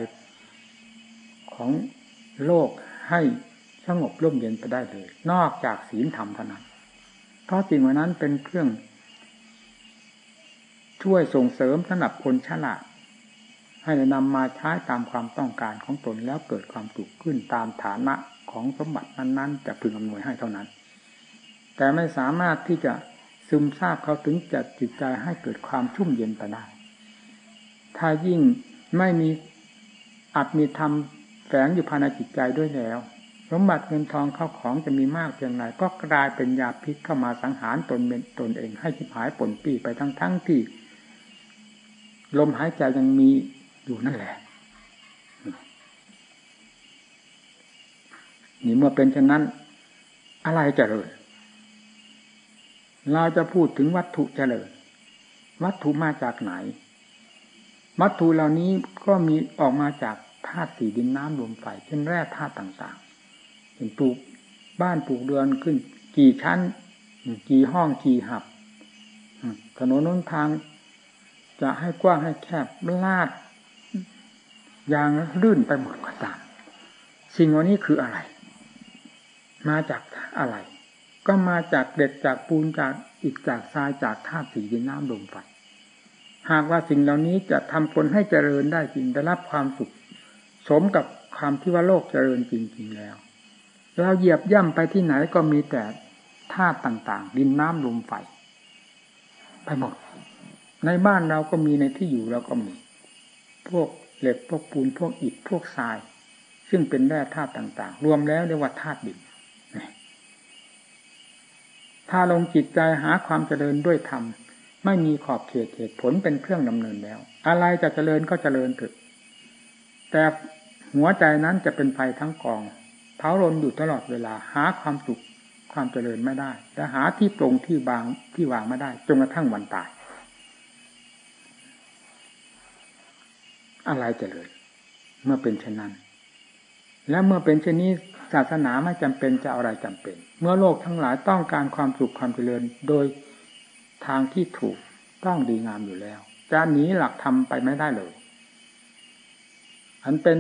ของโลกให้สงบร่มเย็นไปได้เลย นอกจากศีลธรรมเท่านั้น เพราะสิ่งเหล่านั้นเป็นเครื่อง ช่วยส่งเสริมสนับคนฉลาดให้นำมาใช้ตามความต้องการของตนแล้วเกิดความสุขขึ้นตามฐานะของสมบัตินั้นๆจะพึงอำนวยให้เท่านั้น แต่ไม่สามารถที่จะซึมซาบเขาถึงจะจิตใจให้เกิดความชุ่มเย็นไปได้ ถ้ายิ่งไม่มีอัดมีธรรมแฝงอยู่ภายในจิตใจด้วยแล้ว สมบัติเงินทองเข้าของจะมีมากเพียงไรก็กลายเป็นยาพิษเข้ามาสังหารตนเตนเองให้ชิบหายผลปีไปทั้งทั้งที่ ลมหายใจยังมีอยู่นั่นแหละ นี่เมื่อเป็นเช่นนั้น อะไรเจริญ เราจะพูดถึงวัตถุเจริญ วัตถุมาจากไหน วัตถุเหล่านี้ก็มีออกมาจากธาตุสี่ดินน้ำลมไฟเช่นแร่ธาตุต่างๆเปลูกบ้านปลูกเรือนขึ้น กี่ชั้น กี่ห้องกี่หับถนนน้นทาง จะให้กว้างให้แคบลาดยางลื่นไปหมดก็ตาม สิ่งเหล่านี้คืออะไร มาจากอะไร ก็มาจากเด็ดจากปูนจากอิฐจากทรายจากธาตุสีดินน้ำลมไฟหากว่าสิ่งเหล่านี้จะทำคนให้เจริญได้จริงได้รับความสุข สมกับความที่ว่าโลกเจริญจริงๆแล้ว เราเหยียบย่ำไปที่ไหนก็มีแต่ธาตุต่างๆ ดินน้ำลมไฟไปหมด ในบ้านเราก็มีในที่อยู่เราก็มี พวกเหล็กพวกปูนพวกอิฐพวกทราย ซึ่งเป็นแร่ธาตุต่าง ๆ รวมแล้วเรียกว่าธาตุดิน ถ้าลงจิตใจหาความเจริญด้วยธรรมไม่มีขอบเขตเหตุผลเป็นเครื่องดำเนินแล้ว อะไรจะเจริญก็เจริญถิดแต่หัวใจนั้นจะเป็นไฟทั้งกองเผารนอยู่ตลอดเวลาหาความสุขความเจริญไม่ได้และหาที่ตรงที่บางที่วางไม่ได้จนกระทั่งวันตาย อะไรเจริญเมื่อเป็นเช่นนั้น และเมื่อเป็นเช่นนี้ศาสนาไม่จำเป็นจะอะไรจำเป็น เมื่อโลกทั้งหลายต้องการความสุขความเจริญ โดยทางที่ถูกต้องดีงามอยู่แล้วจะหนีหลักธรรมไปไม่ได้เลย อันเป็น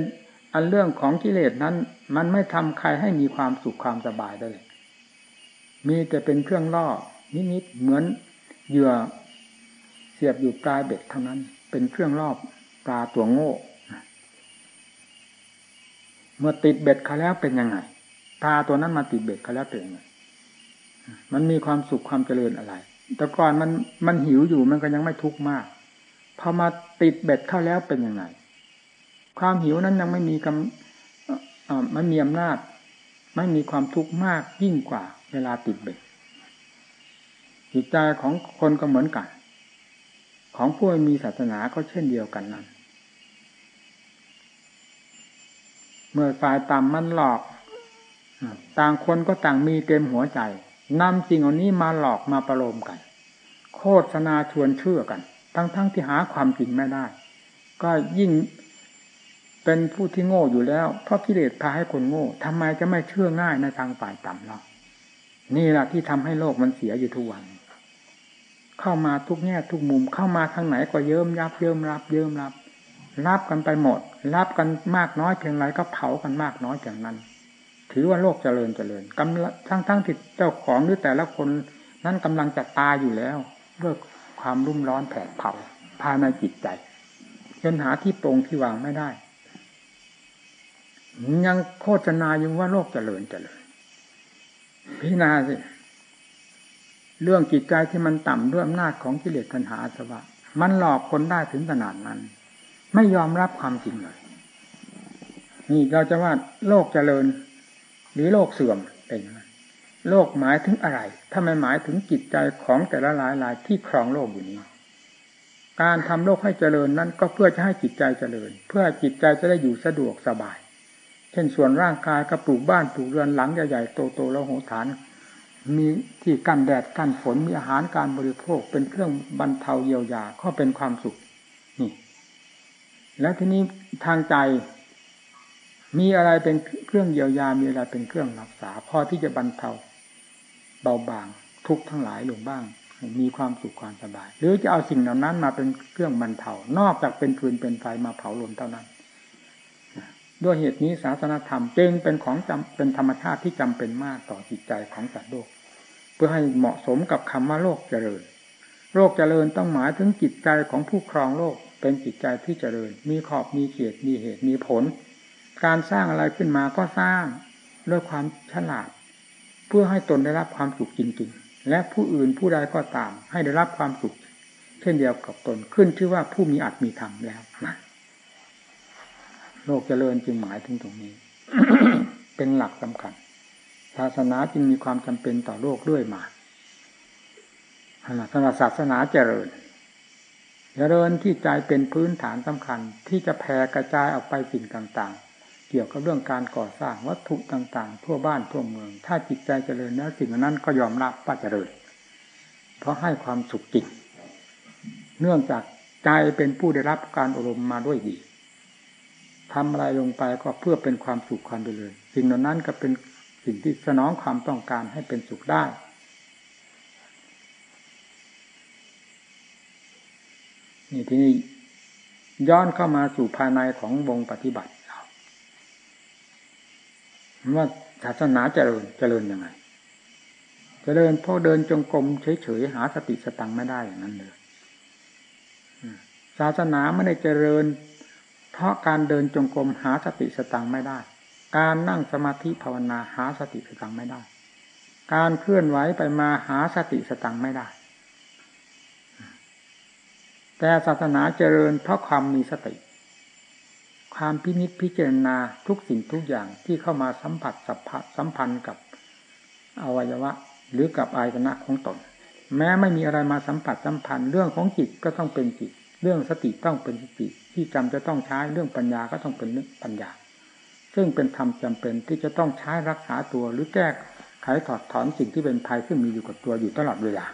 อันเรื่องของกิเลสนั้น มันไม่ทำใครให้มีความสุขความสบายได้เลย มีแต่เป็นเครื่องล่อนิดๆเหมือนเหยื่อเสียบอยู่ปลายเบ็ดเท่านั้น เป็นเครื่องล่อปลาตัวโง่ เมื่อติดเบ็ดเขาแล้วเป็นยังไง ปลาตัวนั้นมาติดเบ็ดเขาแล้วเป็นยังไงมันมีความสุขความเจริญอะไร แต่ก่อนมันมันหิวอยู่มันก็ยังไม่ทุกข์มากพอมาติดเบ็ดเข้าแล้วเป็นยังไง ความหิวนั้นยังไม่มีกำมันมีอำนาจ ไม่มีความทุกข์มากยิ่งกว่า เวลาติดเบ็ดจิตใจของคนก็เหมือนกัน ของผู้มีศาสนาก็เช่นเดียวกันนั้น เมื่อฝ่ายต่ำมันหลอก ต่างคนก็ต่างมีเต็มหัวใจนำสิ่งเหล่านี้มาหลอกมาประโลมกันโคตรนาชวนเชื่อกัน ทั้งๆทที่หาความจริงไม่ได้ ก็ยิ่งเป็นผู้ที่โง่อยู่แล้ว เพราะกิเลสพาให้คนโง่ทำไมจะไม่เชื่อง่ายในทางฝ่ายต่ำเรานี่แหละที่ทำให้โลกมันเสียอยู่ทุกวัน เข้ามาทุกแง่ทุกมุมเข้ามาทางไหนก็เยิ้มยับเยิ้มรับเยิ้มรับ รับกันไปหมด รับกันมากน้อยเพียงไรก็เผากันมากน้อยอย่างนั้น ถือว่าโลกเจริญเจริญกำลังทั้งทั้งที่เจ้าของหรือแต่ละคน นั้นกำลังจะตายอยู่แล้วด้วยความรุ่มร้อนแผดเผาภายในจิตใจจนหาที่ตรงที่วางไม่ได้ ยังโฆษณาอยู่ว่าโลกเจริญเจริญพิจารณาสิเรื่องจิตใจที่มันต่ำด้วยอำนาจของกิเลสตัณหาสวะมันหลอกคนได้ถึงขนาดนั้น ไม่ยอมรับความจริงเลยนี่เราจะว่าโลกเจริญ หรือโลกเสื่อมเป็นโลกหมายถึงอะไรถ้าไม่หมายถึงจิตใจของแต่ละหลายหลายที่ครองโลกอยู่นี้ การทำโลกให้เจริญนั้นก็เพื่อจะให้จิตใจเจริญ เพื่อจิตใจจะได้อยู่สะดวกสบาย เช่นส่วนร่างกายก็ปลูกบ้านปลูกเรือนหลังใหญ่ๆโตๆแล้วโหฐาน มีที่กันแดดกันฝนมีอาหารการบริโภค เป็นเครื่องบรรเทาเยียวยาก็เป็นความสุขนี่ แล้วทีนี้ทางใจ มีอะไรเป็นเครื่องเยียวยา มีอะไรเป็นเครื่องรักษา พอที่จะบรรเทาเบาบางทุกทั้งหลายลงบ้าง มีความสุขความสบาย หรือจะเอาสิ่งเหล่านั้นมาเป็นเครื่องบรรเทานอกจากเป็นฟืนเป็นไฟมาเผาลนเท่านั้น ด้วยเหตุนี้ศาสนธรรมจึงเป็นของจำเป็นธรรมชาติที่จำเป็นมากต่อจิตใจของสัตว์โลก เพื่อให้เหมาะสมกับคำว่าโลกเจริญ โลกเจริญต้องหมายถึงจิตใจของผู้ครองโลก เป็นจิตใจที่เจริญ มีขอบมีเขียดมีเหตุมีผล การสร้างอะไรขึ้นมาก็สร้างด้วยความฉลาด เพื่อให้ตนได้รับความสุขจริง ๆ และผู้อื่นผู้ใดก็ตาม ให้ได้รับความสุข เช่นเดียวกับตนขึ้นชื่อว่าผู้มีอัตมีธรรมแล้วนะโลกเจริญจึงหมายถึงตรงนี้ เป็นหลักสำคัญศาสนาจึงมีความจำเป็นต่อโลกด้วยมาสำหรับศาสนาเจริญเจริญที่ใจเป็นพื้นฐานสำคัญที่จะแผ่กระจายออกไปสิ่งต่างๆ เกี่ยวกับเรื่องการก่อสร้างวัตถุต่างๆ ทั่วบ้านทั่วเมือง ถ้าจิตใจเจริญแล้วสิ่งนั้นก็ยอมรับว่าเจริญ เพราะให้ความสุขจิตเนื่องจากใจเป็นผู้ได้รับการอบรมมาด้วยดีทำอะไรลงไปก็เพื่อเป็นความสุขความเจริญสิ่งนั้นก็เป็นสิ่งที่สนองความต้องการให้เป็นสุขได้ นี่ที่นี่ย้อนเข้ามาสู่ภายในของวงปฏิบัติ ว่าศาสนาเจริญเจริญยังไง เจริญเพราะเดินจงกรมเฉยๆหาสติสตังไม่ได้อย่างนั้นเลยศาสนาไม่ได้เจริญ เพราะการเดินจงกรมหาสติสตังไม่ได้ การนั่งสมาธิภาวนาหาสติสตังไม่ได้ การเคลื่อนไหวไปมาหาสติสตังไม่ได้ แต่ศาสนาเจริญเพราะความมีสติ ความพินิจพิจารณาทุกสิ่งทุกอย่างที่เข้ามาสัมผัสสัมพันธ์กับอวัยวะ หรือกับอายตนะของตน แม้ไม่มีอะไรมาสัมผัสสัมพันธ์ เรื่องของจิตก็ต้องเป็นจิต เรื่องสติต้องเป็นสติ ที่จำจะต้องใช้เรื่องปัญญาก็ต้องเป็นเรื่องปัญญา ซึ่งเป็นธรรมจาเป็นที่จะต้องใช้รักษาตัวหรือแก้ไขถอดถอนสิ่งที่เป็นภัยซึ่งมีอยู่กับตัวอยู่ตลอดเวลา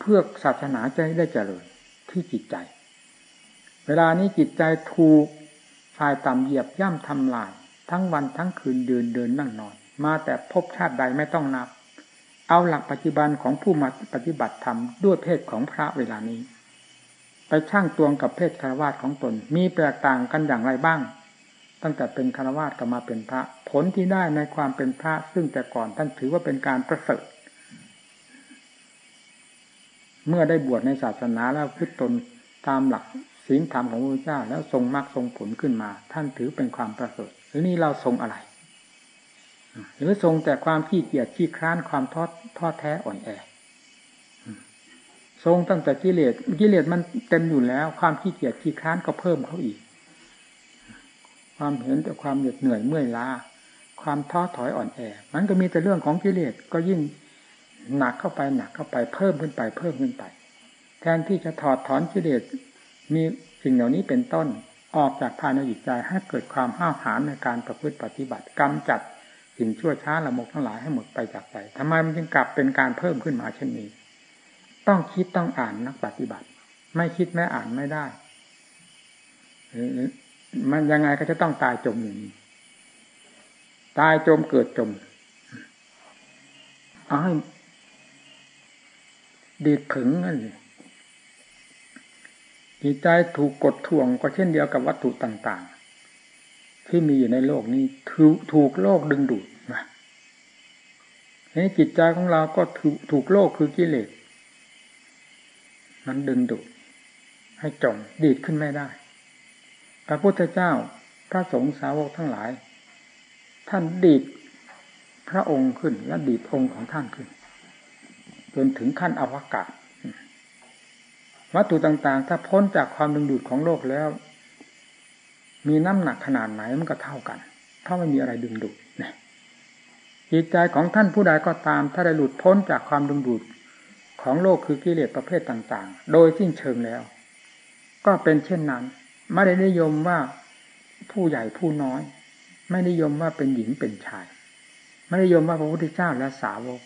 เพื่อศาสนาจะได้เจริญที่จิตใจ เวลานี้จิตใจถูกฝ่ายต่ำเหยียบย่ำทำลาย ทั้งวันทั้งคืนเดินเดินนั่งนอน มาแต่พบชาติใดไม่ต้องนับ เอาหลักปัจจุบันของผู้มาปฏิบัติธรรมด้วยเพศของพระเวลานี้ ไปช่างตวงกับเพศคารวาสของตน มีแตกต่างกันอย่างไรบ้าง ตั้งแต่เป็นคารวาสก็มาเป็นพระ ผลที่ได้ในความเป็นพระ ซึ่งแต่ก่อนท่านถือว่าเป็นการประเสริฐเมื่อได้บวชในศาสนาแล้วพึ่ตนตามหลัก ศีลธรรมของพระเจ้า แล้วทรงมรรคทรงผลขึ้นมา ท่านถือเป็นความประเสริฐหรือนี่เราทรงอะไร หรือทรงแต่ความขี้เกียจขี้คร้านความทอดทอแท้อ่อนแอทรงตั้งแต่กิเลสกิเลสมันเต็มอยู่แล้ว ความขี้เกียจขี้คร้านก็เพิ่มเขาอีก ความเห็นแต่ความเหน็ดเหนื่อยเมื่อยล้าความท้อถอยอ่อนแอ มันก็มีแต่เรื่องของกิเลสก็ยิ่งหนักเข้าไปหนักเข้าไปเพิ่มขึ้นไปเพิ่มขึ้นไป แทนที่จะถอดถอนกิเลส มีสิ่งเหล่านี้เป็นต้นออกจากภายในจิตใจให้เกิดความห้าวหาญในการประพฤติปฏิบัติกำจัดสิ่งชั่วช้าละมกทั้งหลายให้หมดไปจากใจทำไมมันจึงกลับเป็นการเพิ่มขึ้นมาเช่นนี้ ต้องคิดต้องอ่านนักปฏิบัติ ไม่คิดไม่อ่านไม่ได้ มันยังไงก็จะต้องตายจมอย่างนี้ ตายจมเกิดจม เอาให้ดีดผึงนั่นเอง จิตใจถูกกดท่วงก็เช่นเดียวกับวัตถุต่าง ๆ ที่มีอยู่ในโลกนี้ถูกถูกโลกดึงดูดนะนี่จิตใจของเราก็ถูกถูกโลกคือกิเลสมันดึงดูดให้จมดีดขึ้นไม่ได้ พระพุทธเจ้าพระสงฆ์สาวกทั้งหลาย ท่านดีดพระองค์ขึ้นและดีดองค์ของท่านขึ้น จนถึงขั้นอวกาศ วัตถุต่างๆ ถ้าพ้นจากความดึงดูดของโลกแล้ว มีน้ำหนักขนาดไหนมันก็เท่ากันถ้าไม่มีอะไรดึงดูดนี่ยจิตใจของท่านผู้ใดก็ตาม ถ้าได้หลุดพ้นจากความดึงดูดของโลกคือกิเลสประเภทต่าง ๆ โดยสิ้นเชิงแล้ว ก็เป็นเช่นนั้น ไม่ได้นิยมว่าผู้ใหญ่ผู้น้อย ไม่นิยมว่าเป็นหญิงเป็นชาย ไม่นิยมว่าพระพุทธเจ้าและสาวก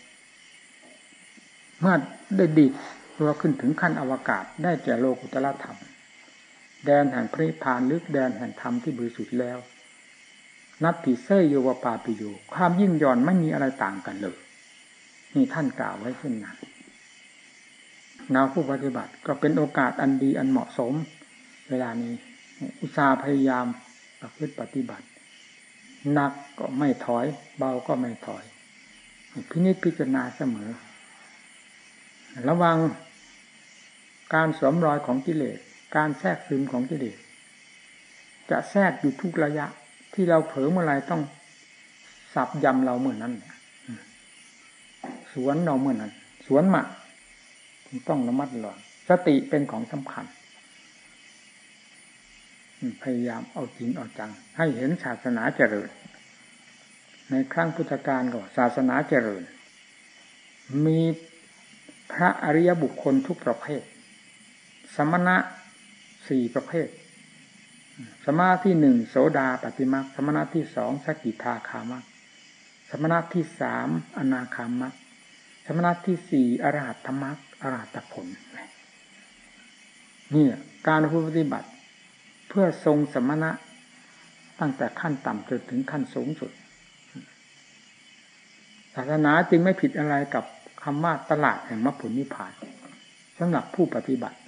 เมื่อได้ดิด ตัวขึ้นถึงขั้นอวกาศได้แก่โลกุตละธรรม แดนแห่งพระนิพพานลึกแดนแห่งธรรมที่บริสุทธิ์แล้ว นับติเซยโยวปาปิโยความยิ่งย่อนไม่มีอะไรต่างกันเลยนี่ท่านกล่าวไว้เช่นนั้นนาผู้ปฏิบัติก็เป็นโอกาสอันดีอันเหมาะสม เวลานี้ อุตสาห์พยายามประพฤติปฏิบัติหนักก็ไม่ถอย เบาก็ไม่ถอย พินิจพิจารณาเสมอ ระวังการสวมรอยของกิเลส การแทรกซึมของกิเลส จะแทรกอยู่ทุกระยะ ที่เราเผลอเมื่อไรต้องสับยำเราเมื่อนั้นสวนเราเมื่อนั้น สวนหมักต้องระมัดระวังสติเป็นของสำคัญพยายามเอาจริงเอาจัง ให้เห็นศาสนาเจริญ ในครั้งพุทธกาลก็ศาสนาเจริญ มี พระอริยบุคคลทุกประเภท สมณะสี่ประเภท สมณะที่หนึ่งโสดาปฏิมาสมณะที่สองสกิทาคามัสมณะที่สามอนาคามัสมณะที่สี่อรหัตธรรมะอรหัตผลนี่การปฏิบัติ เพื่อทรงสมณะตั้งแต่ขั้นต่ำจนถึงขั้นสูงสุด ศาสนาจึงไม่ผิดอะไรกับ คำว่าตลาดแห่งมรรคผลนิพพานสำหรับผู้ปฏิบัติ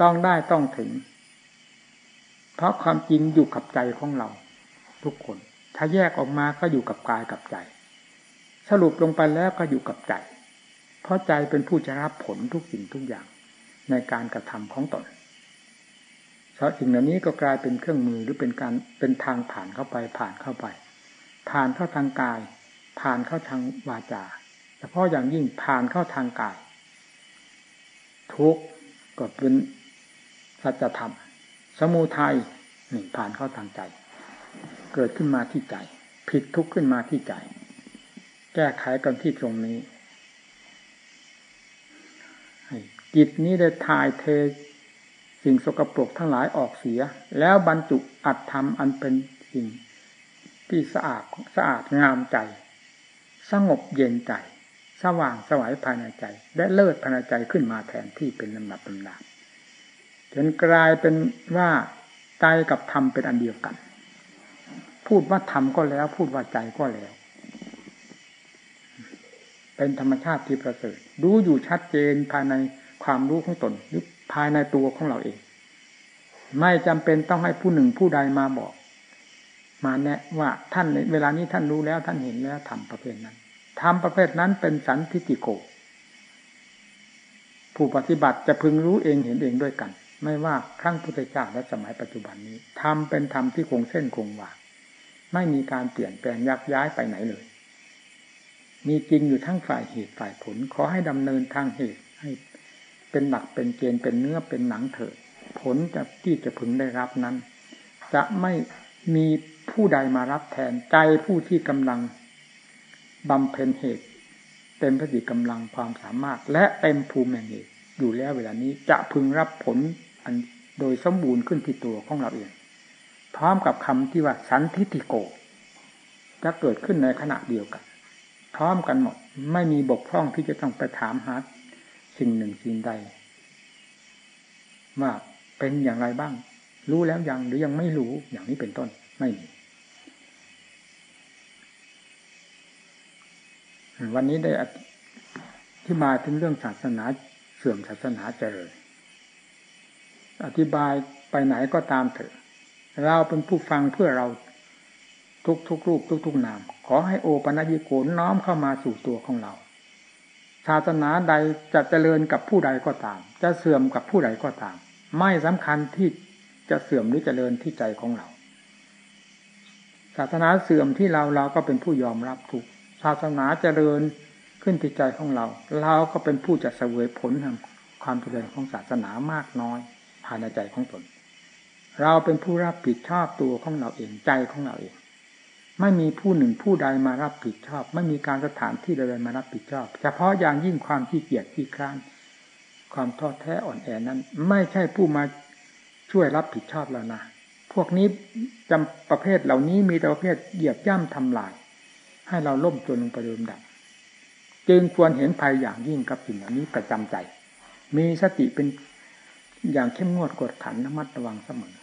ต้องได้ต้องถึง เพราะความจริงอยู่กับใจของเรา ทุกคน ถ้าแยกออกมาก็อยู่กับกายกับใจ สรุปลงไปแล้วก็อยู่กับใจ เพราะใจเป็นผู้จะรับผลทุกสิ่งทุกอย่างในการกระทำของตนเพราะสิ่งเหล่านี้ก็กลายเป็นเครื่องมือหรือเป็นการเป็นทางผ่านเข้าไปผ่านเข้าไป ผ่านเข้าทางกาย ผ่านเข้าทางวาจา พาะอย่างยิ่งผ่านเข้าทางกาย ทุกก็เป็นสัจธรรม สมุทัยนี่ผ่านเข้าทางใจ เกิดขึ้นมาที่ใจ ผิดทุกข์ขึ้นมาที่ใจ แก้ไขกันที่ตรงนี้จิตนี้ได้ทายเทสิ่งสกปรกทั้งหลายออกเสีย แล้วบรรจุอัตธรรมอันเป็นสิ่งที่สะอาดสะอาดงามใจ สงบเย็นใจ สว่างสวัยภายในใจ และเลิศภายในใจขึ้นมาแทนที่เป็นลำดับลำดับจนกลายเป็นว่าใจกับธรรมเป็นอันเดียวกัน พูดว่าธรรมก็แล้ว พูดว่าใจก็แล้ว เป็นธรรมชาติที่ประเสริฐดูอยู่ชัดเจนภายในความรู้ของตนหรือภายในตัวของเราเอง ไม่จำเป็นต้องให้ผู้หนึ่งผู้ใดมาบอก มาแนะว่าท่านในเวลานี้ท่านรู้แล้วท่านเห็นแล้วทำประเภทนั้น ทำประเภทนั้นเป็นสันทิติโก ผู้ปฏิบัติจะพึงรู้เองเห็นเองด้วยกัน ไม่ว่าครั้งพุทธเจ้าและสมัยปัจจุบันนี้ทำเป็นธรรมที่คงเส้นคงวาไม่มีการเปลี่ยนแปลงยักย้ายไปไหนเลย มีจริงอยู่ทั้งฝ่ายเหตุฝ่ายผล ขอให้ดำเนินทางเหตุให้เป็นหลักเป็นเกณฑ์เป็นเนื้อเป็นหนังเถิดผลจะที่จะพึงได้รับนั้น จะไม่มีผู้ใดมารับแทนใจผู้ที่กำลัง บำเพ็ญเหตุ เต็มพระดิกำลังความสามารถ และเต็มภูมิแห่งเหตุอยู่แล้วเวลานี้จะพึงรับผลอันโดยสมบูรณ์ขึ้นที่ตัวของเราเอง พร้อมกับคำที่ว่าสันทิติโก จะเกิดขึ้นในขณะเดียวกัน พร้อมกันหมดไม่มีบกพร่องที่จะต้องไปถามหาสิ่งหนึ่งสิ่งใด ว่าเป็นอย่างไรบ้าง รู้แล้วยังหรือยังไม่รู้อย่างนี้เป็นต้นไม่มี วันนี้ได้อธิบายถึงเรื่องศาสนาเสื่อมศาสนาเจริญ อธิบายไปไหนก็ตามเถอะ เราเป็นผู้ฟังเพื่อเราทุกทุกรูปทุกทุกนาม ขอให้โอปัญิโกน้อมเข้ามาสู่ตัวของเรา ศาสนาใดจะเจริญกับผู้ใดก็ตาม จะเสื่อมกับผู้ใดก็ตาม ไม่สำคัญที่จะเสื่อมหรือเจริญที่ใจของเรา ศาสนาเสื่อมที่เราเราก็เป็นผู้ยอมรับทุก ศาสนาเจริญขึ้นที่ใจของเรา เราก็เป็นผู้จะเสวยผลแห่งความเจริญของศาสนามากน้อยภายในใจของตน เราเป็นผู้รับผิดชอบตัวของเราเองใจของเราเอง ไม่มีผู้หนึ่งผู้ใดมารับผิดชอบ ไม่มีการสถานที่ใดมารับผิดชอบ เฉพาะอย่างยิ่งความขี้เกียจขี้คร้านความท้อแท้อ่อนแอนั้น ไม่ใช่ผู้มาช่วยรับผิดชอบแล้วนะพวกนี้จำประเภทเหล่านี้มีแต่ประเภทเหยียบย่ำทำลาย ให้เราล่มจนลงไปเดิมดับจึงควรเห็นภัยอย่างยิ่งกับสิ่งเหล่านี้ประจำใจ มีสติเป็นอย่างเข้มงวดกดขันระมัดระวังเสมอ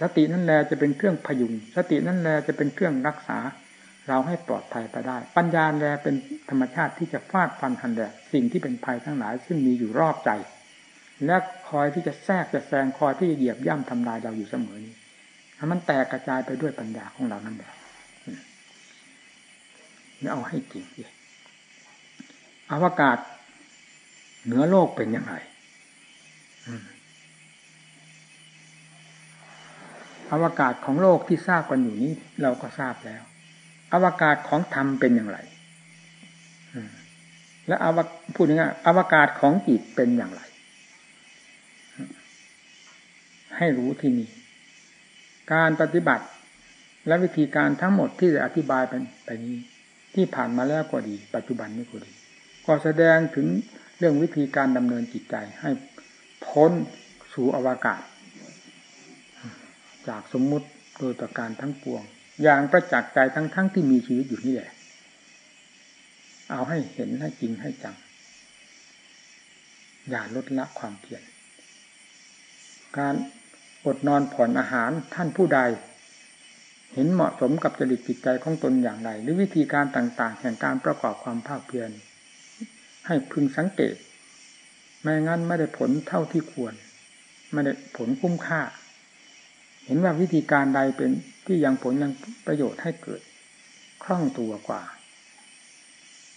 สตินั่นแลจะเป็นเครื่องพยุง สตินั่นแลจะเป็นเครื่องรักษา เราให้ปลอดภัยไปได้ ปัญญาแลเป็นธรรมชาติที่จะฟาดฟันหันแดดสิ่งที่เป็นภัยทั้งหลาย ซึ่งมีอยู่รอบใจ และคอยที่จะแทรกจะแซงคอยที่จะเหยียบย่ำทำลายเราอยู่เสมอนี้มันแตกกระจายไปด้วยปัญญาของเรานั่นแหละ นี่เอาให้จริงเลยอวกาศ เหนือโลกเป็นยังไงอวกาศของโลกที่ทราบกันอยู่นี้ เราก็ทราบแล้ว อวกาศของธรรมเป็นอย่างไรและอวพูดง่ายอวกาศของจิตเป็นอย่างไร ให้รู้ที่นี่การปฏิบัติและวิธีการทั้งหมดที่จะอธิบายไปนี้ ที่ผ่านมาแล้วก็ดี ปัจจุบันนี้ก็ดี ก็แสดงถึงเรื่องวิธีการดำเนินจิตใจให้พ้นสู่อวกาศ จากสมมุติโดยประการทั้งปวง อย่างประจักษ์ใจทั้งทั้งที่มีชีวิตอยู่นี่แหละ เอาให้เห็นให้จริงให้จัง อย่าลดละความเพียรการอดนอนผ่อนอาหารท่านผู้ใด เห็นเหมาะสมกับจริตจิตใจของตนอย่างไร หรือวิธีการต่างๆ แห่งการประกอบความภาคเพียรให้พึงสังเกต ไม่งั้นไม่ได้ผลเท่าที่ควร ไม่ได้ผลคุ้มค่า เห็นว่าวิธีการใดเป็นที่ยังผลยังประโยชน์ให้เกิดคล่องตัวกว่า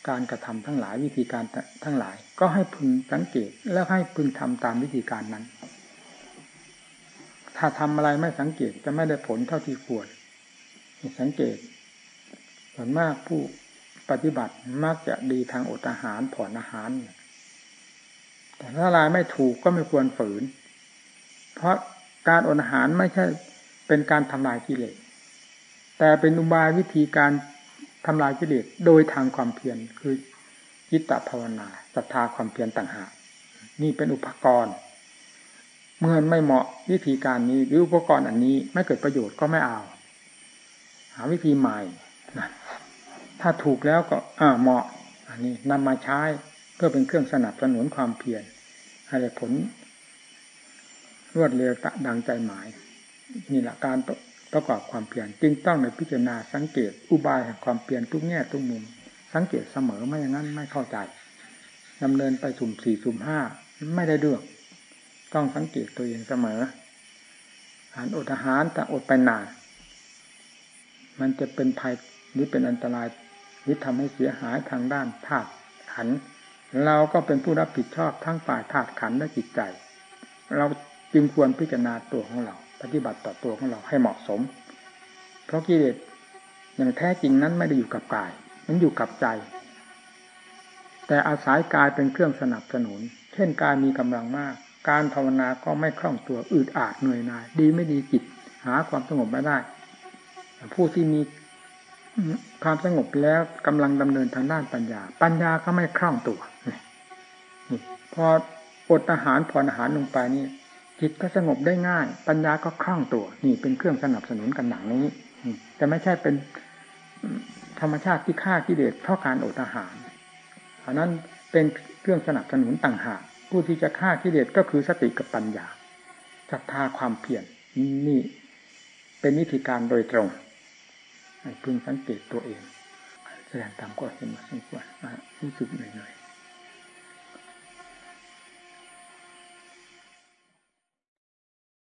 การกระทำทั้งหลายวิธีการทั้งหลาย ก็ให้พึงสังเกตแล้วให้พึงทำตามวิธีการนั้น ถ้าทำอะไรไม่สังเกตจะไม่ได้ผลเท่าที่ควร สังเกตส่วนมากผู้ปฏิบัติมักจะดีทางอดอาหารผ่อนอาหาร แต่ถ้าลายไม่ถูกก็ไม่ควรฝืน เพราะการอดอาหารไม่ใช่เป็นการทำลายกิเลสแต่เป็นอุบายวิธีการทำลายกิเลสโดยทางความเพียรคือยิตตภาวนาศรัทธาความเพียรต่างหากนี่เป็นอุปกรณ์เมื่อไม่เหมาะวิธีการนี้หรืออุปกรณ์อันนี้ไม่เกิดประโยชน์ก็ไม่เอา หาวิธีใหม่นะถ้าถูกแล้วก็อ่าเหมาะ อันนี้นำมาใช้เพื่อเป็นเครื่องสนับสนุนความเพียรให้ผล รวดเร็วตะดังใจหมายนี่แหละการประกอบความเพียรจึงต้องในพิจารณาสังเกตอุบายแห่งความเพียรทุกแง่ทุกมุม สังเกตเสมอไม่อย่างนั้นไม่เข้าใจดำเนินไปสุ่มสี่สุ่มห้าไม่ได้เรื่องต้องสังเกตตัวเองเสมออาหารอดอาหารแต่อดไปนาน มันจะเป็นภัยหรือเป็นอันตรายหรือทำให้เสียหายทางด้านธาตุขัน เราก็เป็นผู้รับผิดชอบทั้งฝ่ายธาตุขันและจิตใจ เราจึงควรพิจารณาตัวของเรา ปฏิบัติต่อตัวของเราให้เหมาะสม เพราะกิเลสอย่างแท้จริงนั้นไม่ได้อยู่กับกาย มันอยู่กับใจ แต่อาศัยกายเป็นเครื่องสนับสนุน เช่นกายมีกำลังมาก การภาวนาก็ไม่คล่องตัวอืดอาดเหนื่อยหน่าย ดีไม่ดีจิต หาความสงบไม่ได้ ผู้ที่มีความสงบแล้วกำลังดำเนินทางด้านปัญญา ปัญญาก็ไม่คล่องตัวพออดอาหารผ่อนอาหารลงไปนี่จิตก็สงบได้ง่าย ปัญญาก็คล่องตัว นี่เป็นเครื่องสนับสนุนกันหนังนี้แต่ไม่ใช่เป็นธรรมชาติที่ฆ่ากิเลสเพราะการอดอาหารอันนั้นเป็นเครื่องสนับสนุนต่างหากผู้ที่จะฆ่ากิเลสก็คือสติกับปัญญาศรัทธาความเพียรนี่เป็นวิธีการโดยตรง พึงสังเกตตัวเองแสดงตามก็เห็นมาสมควรรู้สึกเหนื่อย